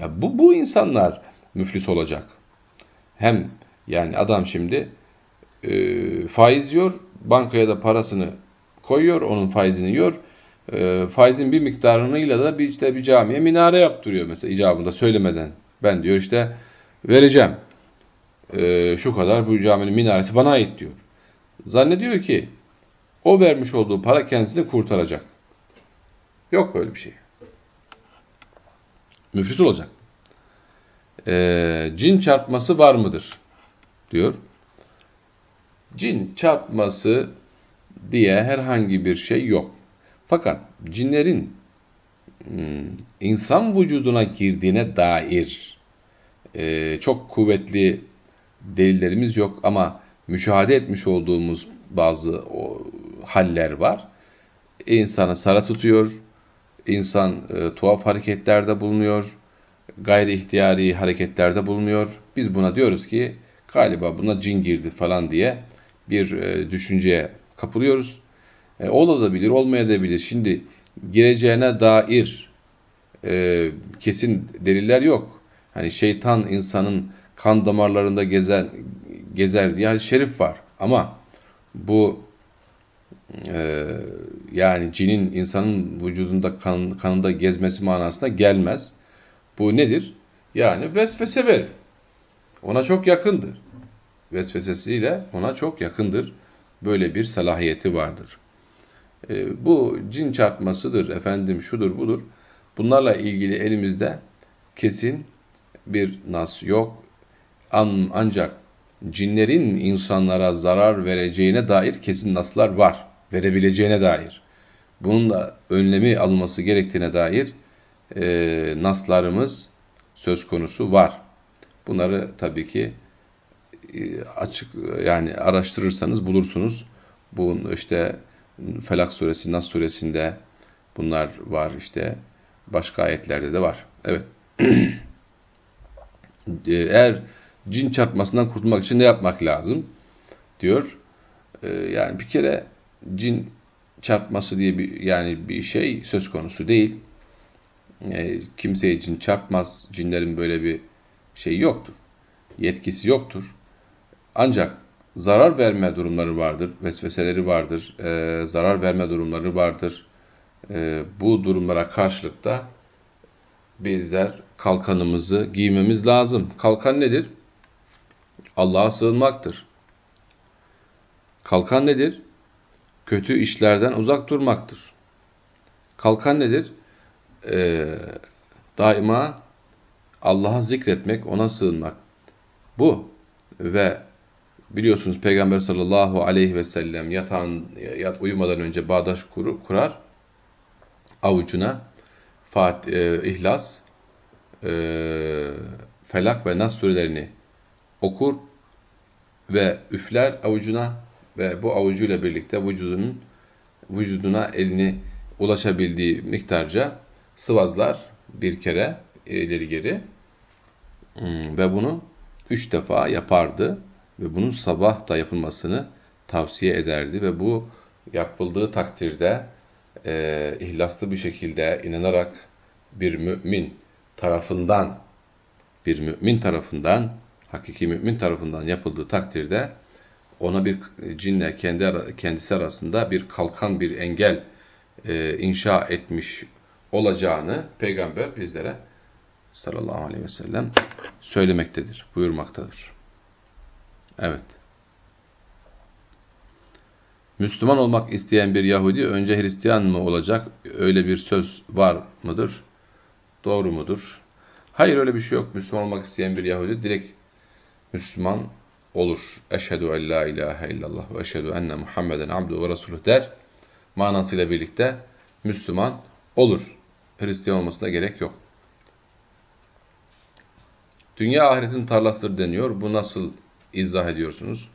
E, bu bu insanlar müflis olacak. Hem yani adam şimdi e, faiz yiyor, bankaya da parasını koyuyor, onun faizini yiyor. E, faizin bir miktarıyla da bir işte bir camiye minare yaptırıyor mesela icabında söylemeden. Ben diyor işte vereceğim. E, şu kadar bu caminin minaresi bana ait diyor. Zannediyor ki o vermiş olduğu para kendisini kurtaracak. Yok böyle bir şey. Müflis olacak. E, cin çarpması var mıdır? diyor. Cin çarpması diye herhangi bir şey yok. Fakat cinlerin hmm, insan vücuduna girdiğine dair e, çok kuvvetli delillerimiz yok ama müşahede etmiş olduğumuz bazı o, haller var. İnsanı sara tutuyor, insan e, tuhaf hareketlerde bulunuyor, gayri ihtiyari hareketlerde bulunuyor. Biz buna diyoruz ki galiba buna cin girdi falan diye bir e, düşünceye kapılıyoruz. E, olabilir, olmayabilir. Şimdi gireceğine dair e, kesin deliller yok. Hani şeytan insanın kan damarlarında gezen gezer diye şerif var. Ama bu e, yani cinin insanın vücudunda kan, kanında gezmesi manasına gelmez. Bu nedir? Yani vesvese verir. Ona çok yakındır. Vesvesesiyle ona çok yakındır. Böyle bir salahiyeti vardır. E, bu cin çarpmasıdır, efendim şudur budur. Bunlarla ilgili elimizde kesin bir nas yok. An, ancak cinlerin insanlara zarar vereceğine dair kesin naslar var. Verebileceğine dair. Bunun da önlemi alınması gerektiğine dair e, naslarımız söz konusu var. Bunları tabii ki e, açık yani araştırırsanız bulursunuz. Bu işte Felak suresi, Nas suresinde bunlar var işte. Başka ayetlerde de var. Evet. *clears throat* E, eğer cin çarpmasından kurtulmak için ne yapmak lazım? Diyor. E, yani bir kere cin çarpması diye bir yani bir şey söz konusu değil. Kimseye cin çarpmaz. Cinlerin böyle bir şey yoktur. Yetkisi yoktur. Ancak zarar verme durumları vardır, vesveseleri vardır, e, zarar verme durumları vardır. E, bu durumlara karşılık da bizler kalkanımızı giymemiz lazım. Kalkan nedir? Allah'a sığınmaktır. Kalkan nedir? Kötü işlerden uzak durmaktır. Kalkan nedir? Ee, daima Allah'a zikretmek, ona sığınmak. Bu ve biliyorsunuz Peygamber sallallahu aleyhi ve sellem yatağın, yat, uyumadan önce bağdaş kuru, kurar. Avucuna Fat, e, İhlas, e, Felak ve Nas surelerini okur ve üfler avucuna ve bu avucuyla birlikte vücudunun vücuduna elini ulaşabildiği miktarca sıvazlar bir kere ileri geri. Hmm, ve bunu üç defa yapardı ve bunun sabah da yapılmasını tavsiye ederdi. Ve bu yapıldığı takdirde e, ihlaslı bir şekilde inanarak bir mümin tarafından bir mümin tarafından hakiki mümin tarafından yapıldığı takdirde ona bir cinle kendi kendisi arasında bir kalkan bir engel e, inşa etmiş olacağını peygamber bizlere sallallahu aleyhi ve sellem söylemektedir, buyurmaktadır. Evet. Müslüman olmak isteyen bir Yahudi önce Hristiyan mı olacak? Öyle bir söz var mıdır? Doğru mudur? Hayır öyle bir şey yok. Müslüman olmak isteyen bir Yahudi direkt Müslüman olur. Eşhedü en la ilahe illallah ve eşhedü enne Muhammeden abdu ve resuluh der. Manasıyla birlikte Müslüman olur. Hristiyan olmasına gerek yok. Dünya ahiretin tarlasıdır deniyor. Bu nasıl izah ediyorsunuz.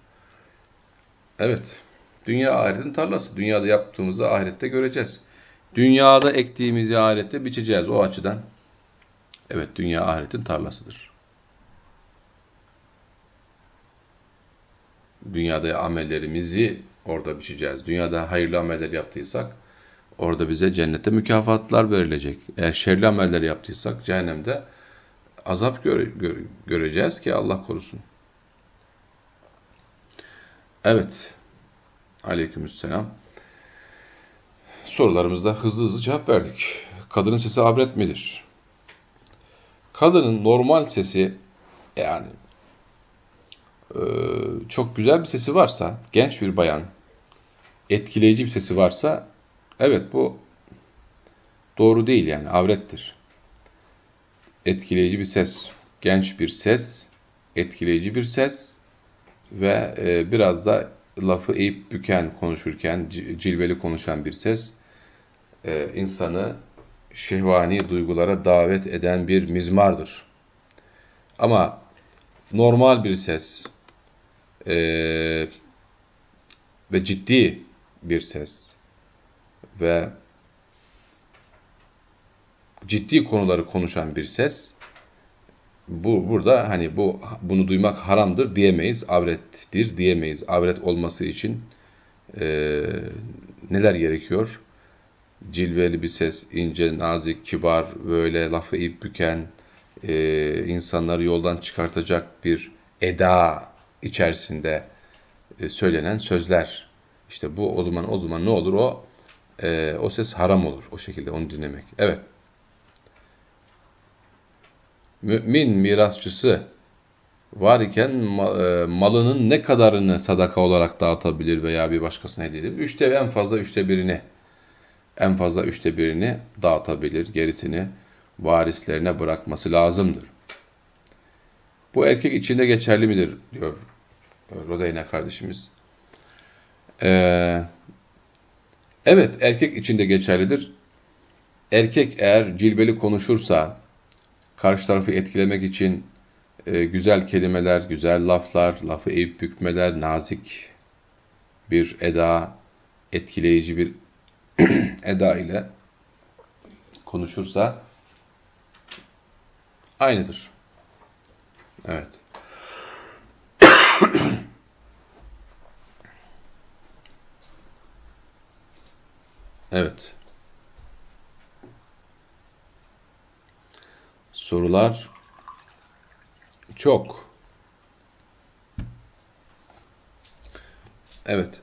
Evet, dünya ahiretin tarlası. Dünyada yaptığımızı ahirette göreceğiz. Dünyada ektiğimizi ahirette biçeceğiz o açıdan. Evet, dünya ahiretin tarlasıdır. Dünyada amellerimizi orada biçeceğiz. Dünyada hayırlı ameller yaptıysak orada bize cennette mükafatlar verilecek. Eğer şerli ameller yaptıysak cehennemde azap göre, göre, göreceğiz ki Allah korusun. Evet. Aleykümselam. Sorularımızda hızlı hızlı cevap verdik. Kadının sesi abret midir? Kadının normal sesi yani çok güzel bir sesi varsa, genç bir bayan, etkileyici bir sesi varsa evet bu doğru değil yani avrettir. Etkileyici bir ses, genç bir ses, etkileyici bir ses ve e, biraz da lafı eğip büken konuşurken cilveli konuşan bir ses e, insanı şehvani duygulara davet eden bir mizmardır. Ama normal bir ses e, ve ciddi bir ses ve ciddi konuları konuşan bir ses bu burada hani bu bunu duymak haramdır diyemeyiz, avrettir diyemeyiz. Avret olması için e, neler gerekiyor? Cilveli bir ses, ince, nazik, kibar, böyle lafı ip büken, e, insanları yoldan çıkartacak bir eda içerisinde e, söylenen sözler. İşte bu o zaman o zaman ne olur o e, o ses haram olur o şekilde onu dinlemek. Evet. Mümin mirasçısı var iken e, malının ne kadarını sadaka olarak dağıtabilir veya bir başkasına hediye edebilir? Üçte en fazla üçte birini en fazla üçte birini dağıtabilir. Gerisini varislerine bırakması lazımdır. Bu erkek içinde geçerli midir diyor Rodeyna kardeşimiz. Ee, evet erkek içinde geçerlidir. Erkek eğer cilveli konuşursa, karşı tarafı etkilemek için e, güzel kelimeler, güzel laflar, lafı eğip bükmeler, nazik bir eda, etkileyici bir *clears throat* eda ile konuşursa aynıdır. Evet. *coughs* evet. Sorular çok. Evet.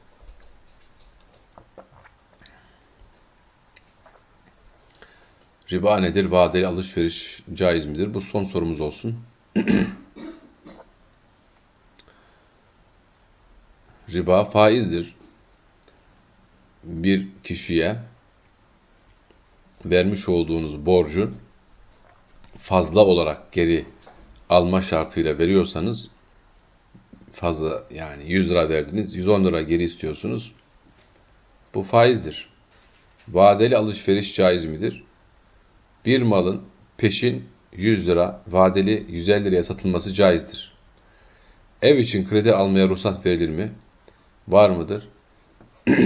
Riba nedir? Vadeli alışveriş caiz midir? Bu son sorumuz olsun. *coughs* Riba faizdir. Bir kişiye vermiş olduğunuz borcun fazla olarak geri alma şartıyla veriyorsanız fazla yani 100 lira verdiniz 110 lira geri istiyorsunuz bu faizdir. Vadeli alışveriş caiz midir? Bir malın peşin 100 lira vadeli 150 liraya satılması caizdir. Ev için kredi almaya ruhsat verilir mi? Var mıdır? *clears throat*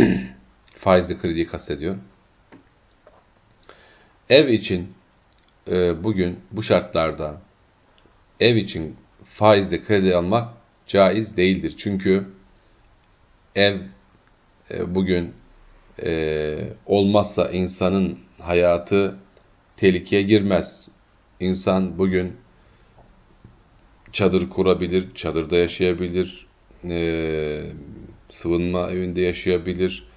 Faizli krediyi kastediyor. Ev için e, bugün bu şartlarda ev için faizle kredi almak caiz değildir. Çünkü ev e, bugün e, olmazsa insanın hayatı tehlikeye girmez. İnsan bugün çadır kurabilir, çadırda yaşayabilir, e, sıvınma evinde yaşayabilir,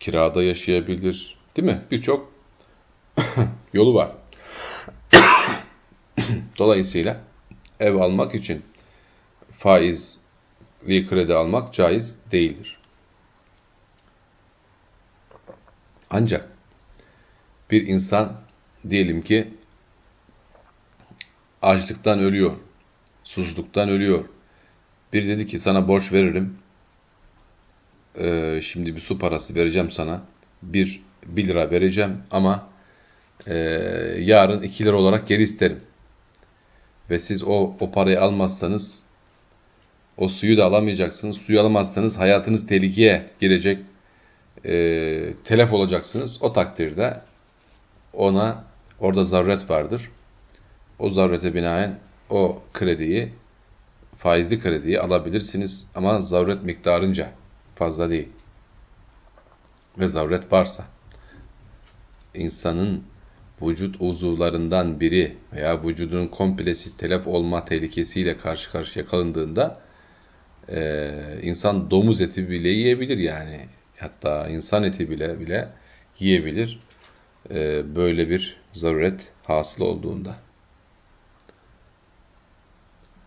kirada yaşayabilir. Değil mi? Birçok *coughs* yolu var. *coughs* Dolayısıyla ev almak için faizli kredi almak caiz değildir. Ancak bir insan diyelim ki açlıktan ölüyor, susuzluktan ölüyor. Bir dedi ki sana borç veririm, ee, şimdi bir su parası vereceğim sana, bir, bir lira vereceğim ama e, yarın iki lira olarak geri isterim. Ve siz o, o parayı almazsanız O suyu da alamayacaksınız. Suyu alamazsanız hayatınız tehlikeye girecek. E, telef olacaksınız. O takdirde ona orada zaruret vardır. O zarurete binaen o krediyi, faizli krediyi alabilirsiniz ama zaruret miktarınca fazla değil. Ve zaruret varsa insanın vücut uzuvlarından biri veya vücudunun komplesi telef olma tehlikesiyle karşı karşıya kalındığında e, insan domuz eti bile yiyebilir yani. Hatta insan eti bile bile yiyebilir. E, böyle bir zaruret hasıl olduğunda.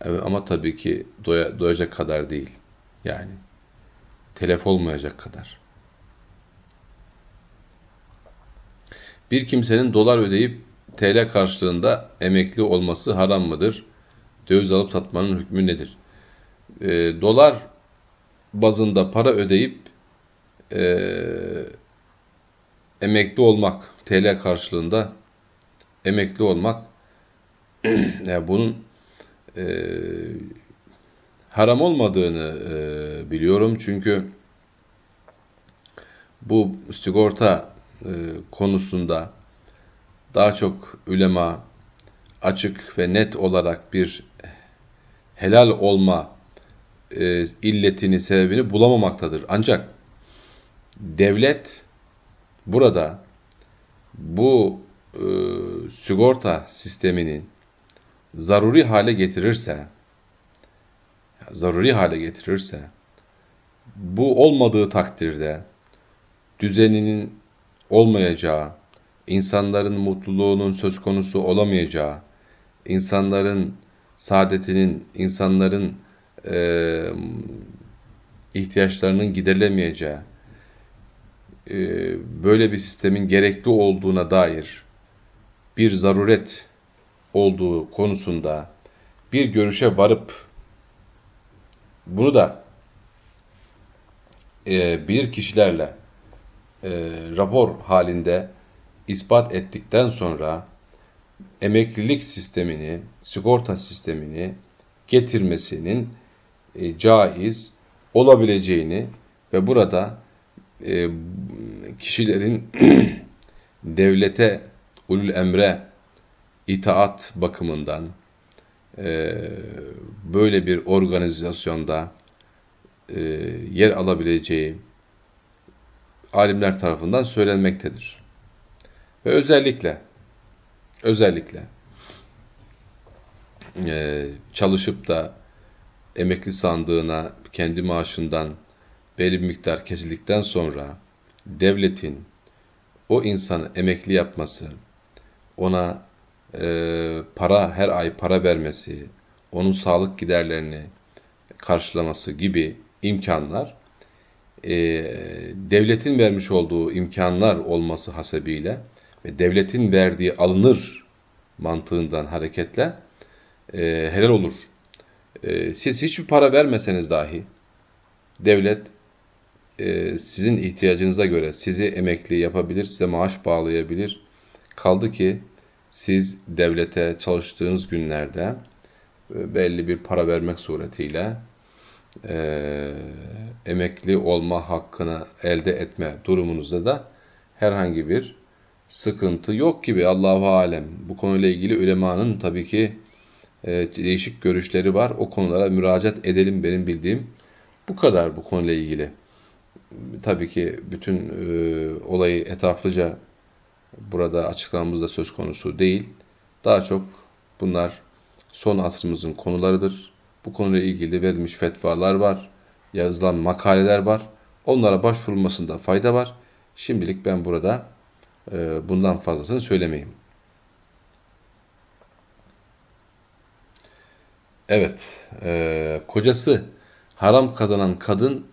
Evet, ama tabii ki doya, doyacak kadar değil. Yani telef olmayacak kadar. Bir kimsenin dolar ödeyip TL karşılığında emekli olması haram mıdır? Döviz alıp satmanın hükmü nedir? E, dolar bazında para ödeyip e, emekli olmak, TL karşılığında emekli olmak, *clears throat* yani bunun e, haram olmadığını e, biliyorum. Çünkü bu sigorta e, konusunda daha çok ülema açık ve net olarak bir helal olma e, illetini, sebebini bulamamaktadır. Ancak devlet burada bu e, sigorta sistemini zaruri hale getirirse zaruri hale getirirse bu olmadığı takdirde düzeninin olmayacağı, insanların mutluluğunun söz konusu olamayacağı, insanların saadetinin, insanların e, ihtiyaçlarının giderilemeyeceği, e, böyle bir sistemin gerekli olduğuna dair bir zaruret olduğu konusunda bir görüşe varıp bunu da e, bir kişilerle e, rapor halinde ispat ettikten sonra emeklilik sistemini, sigorta sistemini getirmesinin e, caiz olabileceğini ve burada e, kişilerin *clears throat* devlete, ulul emre itaat bakımından e, böyle bir organizasyonda e, yer alabileceği alimler tarafından söylenmektedir. Ve özellikle özellikle e, çalışıp da emekli sandığına kendi maaşından belli bir miktar kesildikten sonra devletin o insanı emekli yapması, ona e, para her ay para vermesi, onun sağlık giderlerini karşılaması gibi imkanlar e, devletin vermiş olduğu imkanlar olması hasebiyle ve devletin verdiği alınır mantığından hareketle e, helal olur. E, siz hiçbir para vermeseniz dahi devlet e, sizin ihtiyacınıza göre sizi emekli yapabilir, size maaş bağlayabilir. Kaldı ki siz devlete çalıştığınız günlerde e, belli bir para vermek suretiyle e, emekli olma hakkını elde etme durumunuzda da herhangi bir sıkıntı yok gibi Allahu alem. Bu konuyla ilgili ulemanın tabii ki e, değişik görüşleri var. O konulara müracaat edelim benim bildiğim. Bu kadar bu konuyla ilgili. Tabii ki bütün e, olayı etraflıca burada açıklamamız söz konusu değil. Daha çok bunlar son asrımızın konularıdır. Bu konuyla ilgili verilmiş fetvalar var, yazılan makaleler var. Onlara başvurulmasında fayda var. Şimdilik ben burada e, bundan fazlasını söylemeyeyim. Evet, e, kocası haram kazanan kadın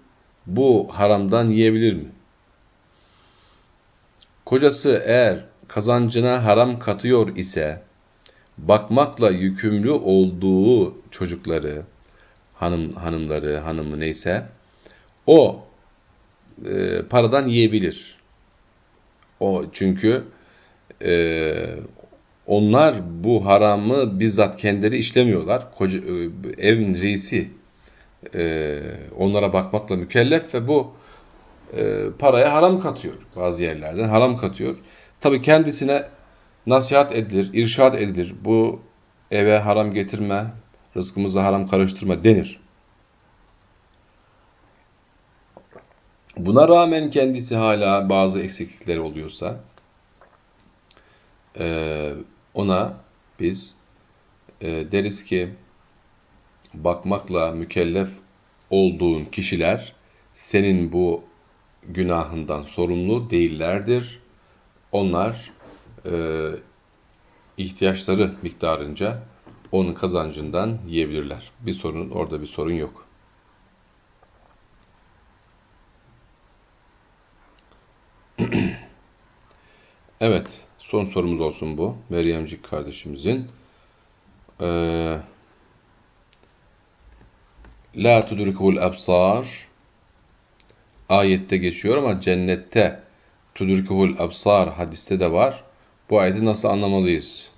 bu haramdan yiyebilir mi? Kocası eğer kazancına haram katıyor ise bakmakla yükümlü olduğu çocukları, hanım hanımları, hanımı neyse o e, paradan yiyebilir. O çünkü e, onlar bu haramı bizzat kendileri işlemiyorlar. Koca, e, evin reisi e, onlara bakmakla mükellef ve bu e, paraya haram katıyor bazı yerlerden haram katıyor. Tabi kendisine nasihat edilir, irşad edilir. Bu eve haram getirme, rızkımıza haram karıştırma denir. Buna rağmen kendisi hala bazı eksiklikleri oluyorsa e, ona biz e, deriz ki bakmakla mükellef olduğun kişiler senin bu günahından sorumlu değillerdir. Onlar e, ihtiyaçları miktarınca onun kazancından yiyebilirler. Bir sorun, orada bir sorun yok. *clears throat* evet, son sorumuz olsun bu. Meryemcik kardeşimizin. Ee, La tudrikul absar ayette geçiyor ama cennette tudrikul absar hadiste de var. Bu ayeti nasıl anlamalıyız?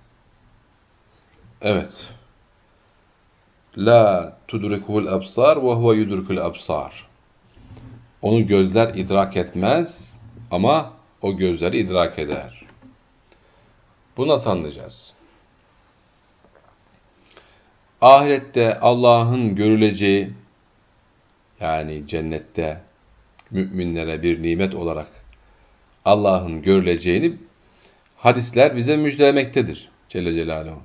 Evet. La tudrikul absar ve huve yudrikul absar. Onu gözler idrak etmez ama o gözleri idrak eder. Bu nasıl anlayacağız? Ahirette Allah'ın görüleceği yani cennette müminlere bir nimet olarak Allah'ın görüleceğini hadisler bize müjdelemektedir. Celle Celaluhu.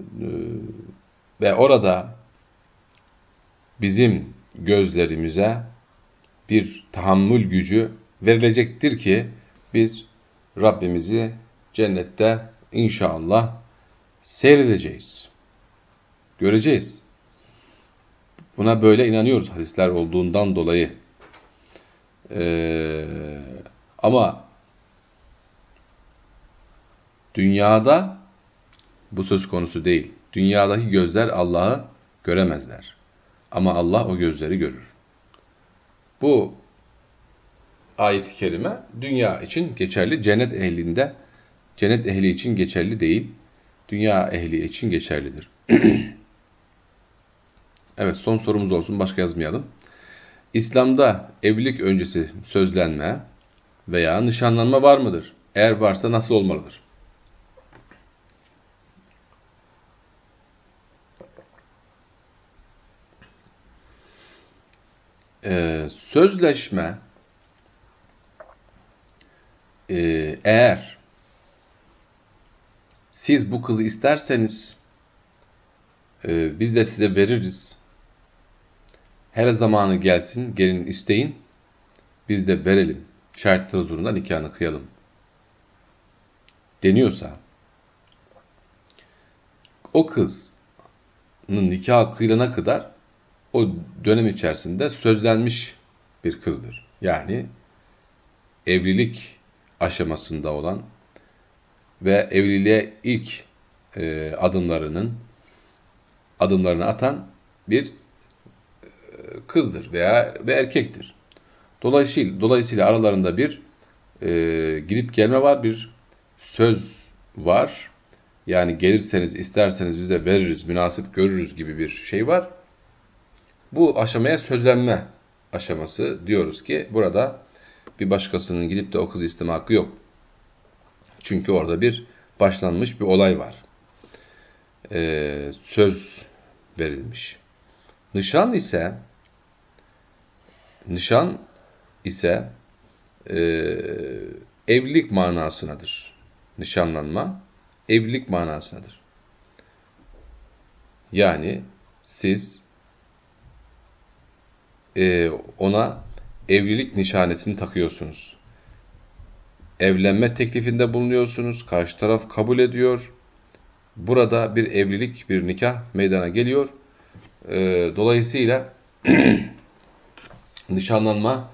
Ee, ve orada bizim gözlerimize bir tahammül gücü verilecektir ki biz Rabbimizi cennette inşallah seyredeceğiz. Göreceğiz. Buna böyle inanıyoruz hadisler olduğundan dolayı. Ee, ama dünyada bu söz konusu değil. Dünyadaki gözler Allah'ı göremezler. Ama Allah o gözleri görür. Bu ayet-i kerime dünya için geçerli, cennet ehlinde cennet ehli için geçerli değil, dünya ehli için geçerlidir. *clears throat* evet son sorumuz olsun, başka yazmayalım. İslam'da evlilik öncesi sözlenme veya nişanlanma var mıdır? Eğer varsa nasıl olmalıdır? Ee, sözleşme e, eğer siz bu kızı isterseniz e, biz de size veririz her zamanı gelsin, gelin isteyin, biz de verelim. Şahitler huzurunda nikahını kıyalım. Deniyorsa, o kızın nikah kıyılana kadar o dönem içerisinde sözlenmiş bir kızdır. Yani evlilik aşamasında olan ve evliliğe ilk e, adımlarının adımlarını atan bir kızdır veya bir erkektir. Dolayısıyla, dolayısıyla aralarında bir e, gidip gelme var, bir söz var. Yani gelirseniz, isterseniz bize veririz, münasip görürüz gibi bir şey var. Bu aşamaya sözlenme aşaması diyoruz ki burada bir başkasının gidip de o kızı isteme hakkı yok. Çünkü orada bir başlanmış bir olay var. Ee, söz verilmiş. Nişan ise Nişan ise e, evlilik manasınadır. Nişanlanma evlilik manasınadır. Yani siz e, ona evlilik nişanesini takıyorsunuz. Evlenme teklifinde bulunuyorsunuz. Karşı taraf kabul ediyor. Burada bir evlilik, bir nikah meydana geliyor. E, dolayısıyla *clears throat* nişanlanma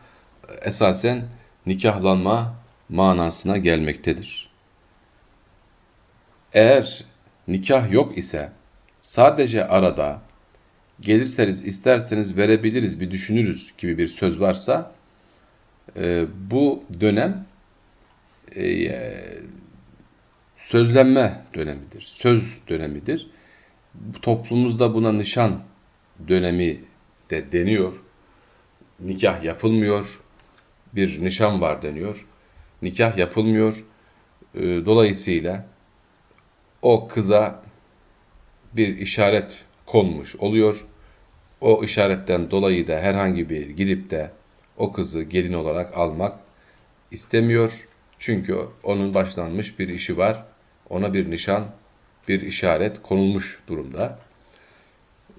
esasen nikahlanma manasına gelmektedir. Eğer nikah yok ise sadece arada gelirseniz isterseniz verebiliriz bir düşünürüz gibi bir söz varsa e, bu dönem e, sözlenme dönemidir. Söz dönemidir. Toplumumuzda buna nişan dönemi de deniyor. Nikah yapılmıyor. Bir nişan var deniyor. Nikah yapılmıyor. Ee, dolayısıyla o kıza bir işaret konmuş oluyor. O işaretten dolayı da herhangi bir gidip de o kızı gelin olarak almak istemiyor. Çünkü onun başlanmış bir işi var. Ona bir nişan, bir işaret konulmuş durumda.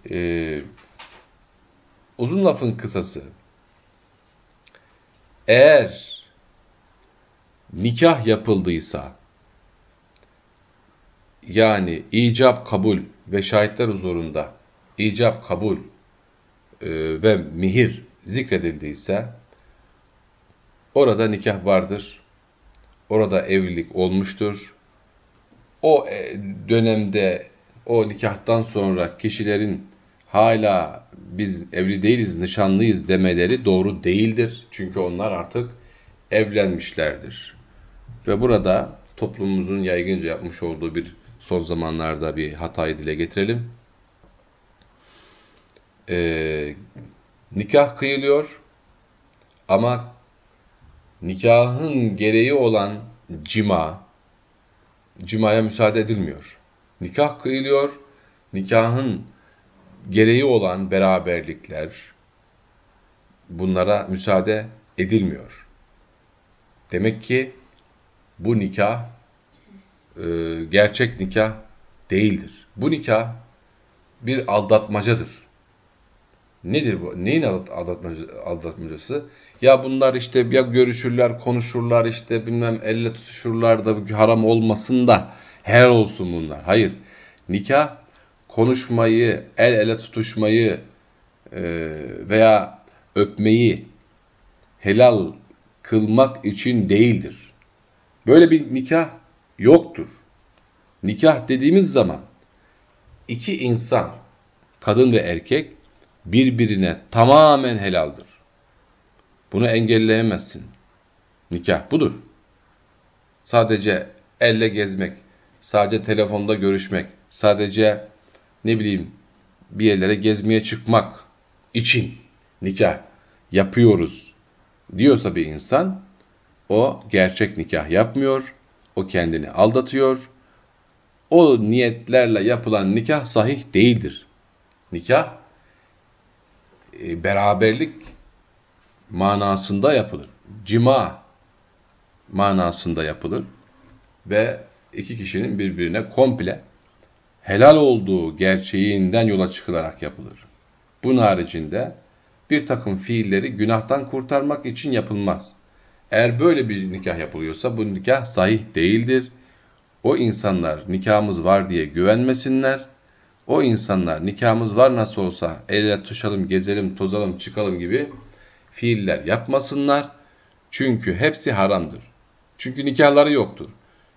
Ee, uzun lafın kısası. Eğer nikah yapıldıysa, yani icap kabul ve şahitler huzurunda icap kabul e, ve mihir zikredildiyse, orada nikah vardır, orada evlilik olmuştur. O e, dönemde, o nikahtan sonra kişilerin hala biz evli değiliz, nişanlıyız demeleri doğru değildir. Çünkü onlar artık evlenmişlerdir. Ve burada toplumumuzun yaygınca yapmış olduğu bir son zamanlarda bir hatayı dile getirelim. Ee, nikah kıyılıyor ama nikahın gereği olan cima, cimaya müsaade edilmiyor. Nikah kıyılıyor, nikahın gereği olan beraberlikler, bunlara müsaade edilmiyor. Demek ki bu nikah e, gerçek nikah değildir. Bu nikah bir aldatmacadır. Nedir bu? Neyin aldatmacası? Ya bunlar işte ya görüşürler, konuşurlar işte bilmem elle tutuşurlar da haram olmasın da helal olsun bunlar. Hayır. Nikah konuşmayı, el ele tutuşmayı e, veya öpmeyi helal kılmak için değildir. Böyle bir nikah yoktur. Nikah dediğimiz zaman iki insan, kadın ve erkek birbirine tamamen helaldir. Bunu engelleyemezsin. Nikah budur. Sadece elle gezmek, sadece telefonda görüşmek, sadece ne bileyim bir yerlere gezmeye çıkmak için nikah yapıyoruz diyorsa bir insan o gerçek nikah yapmıyor, o kendini aldatıyor. O niyetlerle yapılan nikah sahih değildir. Nikah e, beraberlik manasında yapılır. Cima manasında yapılır ve iki kişinin birbirine komple helal olduğu gerçeğinden yola çıkılarak yapılır. Bunun haricinde bir takım fiilleri günahtan kurtarmak için yapılmaz. Eğer böyle bir nikah yapılıyorsa bu nikah sahih değildir. O insanlar nikahımız var diye güvenmesinler. O insanlar nikahımız var nasıl olsa elle tuşalım, gezelim, tozalım, çıkalım gibi fiiller yapmasınlar. Çünkü hepsi haramdır. Çünkü nikahları yoktur.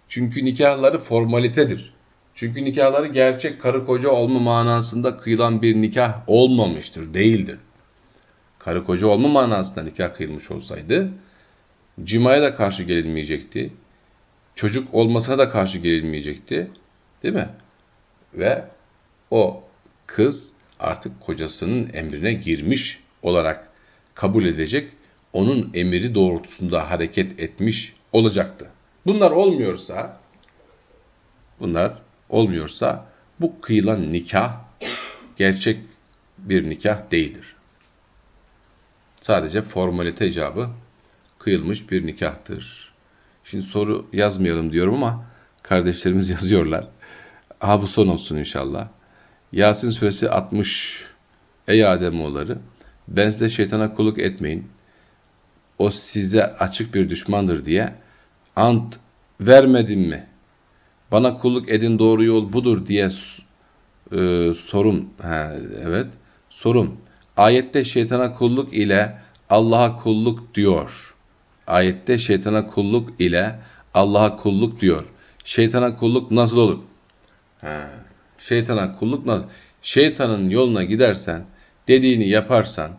Çünkü nikahları formalitedir. Çünkü nikahları gerçek karı koca olma manasında kıyılan bir nikah olmamıştır, değildir. Karı koca olma manasında nikah kıyılmış olsaydı, cimaya da karşı gelinmeyecekti. Çocuk olmasına da karşı gelinmeyecekti. Değil mi? Ve o kız artık kocasının emrine girmiş olarak kabul edecek, onun emiri doğrultusunda hareket etmiş olacaktı. Bunlar olmuyorsa, bunlar olmuyorsa bu kıyılan nikah gerçek bir nikah değildir. Sadece formalite icabı kıyılmış bir nikahtır. Şimdi soru yazmayalım diyorum ama kardeşlerimiz *laughs* yazıyorlar. Ha bu son olsun inşallah. Yasin suresi 60 Ey Ademoğulları ben size şeytana kulluk etmeyin. O size açık bir düşmandır diye ant vermedim mi? Bana kulluk edin doğru yol budur diye e, sorum. Ha, evet sorum. Ayette şeytana kulluk ile Allah'a kulluk diyor. Ayette şeytana kulluk ile Allah'a kulluk diyor. Şeytana kulluk nasıl olur? Ha, şeytana kulluk nasıl? Şeytanın yoluna gidersen, dediğini yaparsan,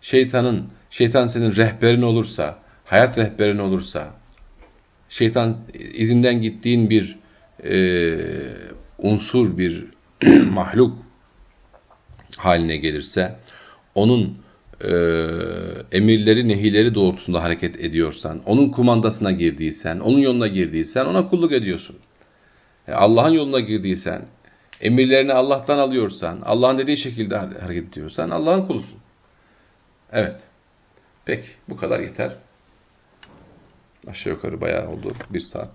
şeytanın şeytan senin rehberin olursa, hayat rehberin olursa, şeytan izinden gittiğin bir e, unsur, bir *clears throat* mahluk haline gelirse, onun e, emirleri, nehileri doğrultusunda hareket ediyorsan, onun kumandasına girdiysen, onun yoluna girdiysen ona kulluk ediyorsun. E, Allah'ın yoluna girdiysen, emirlerini Allah'tan alıyorsan, Allah'ın dediği şekilde hareket ediyorsan Allah'ın kulusun. Evet. Peki bu kadar yeter. Aşağı yukarı bayağı oldu. Bir saat.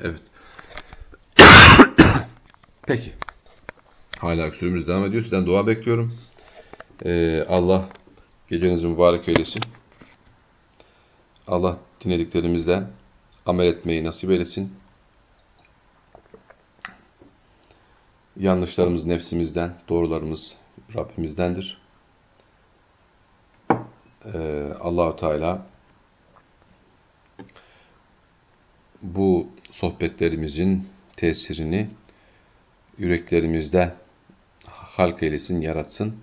Evet. *coughs* Peki. Hala öksürüğümüz devam ediyor. Sizden dua bekliyorum. Ee, Allah gecenizi mübarek eylesin. Allah dinlediklerimizden amel etmeyi nasip eylesin. Yanlışlarımız nefsimizden, doğrularımız Rabbimizdendir. Ee, Allahu Teala bu sohbetlerimizin tesirini yüreklerimizde halk eylesin, yaratsın.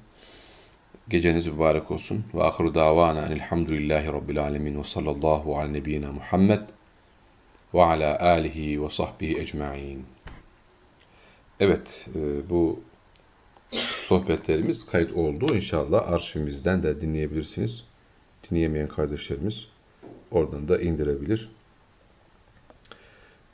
Geceniz mübarek olsun. Ve ahiru davana elhamdülillahi rabbil alemin ve sallallahu ala nebiyyina Muhammed ve ala alihi ve sahbihi ecma'in. Evet, e, bu sohbetlerimiz kayıt oldu. İnşallah arşivimizden de dinleyebilirsiniz. Dinleyemeyen kardeşlerimiz oradan da indirebilir.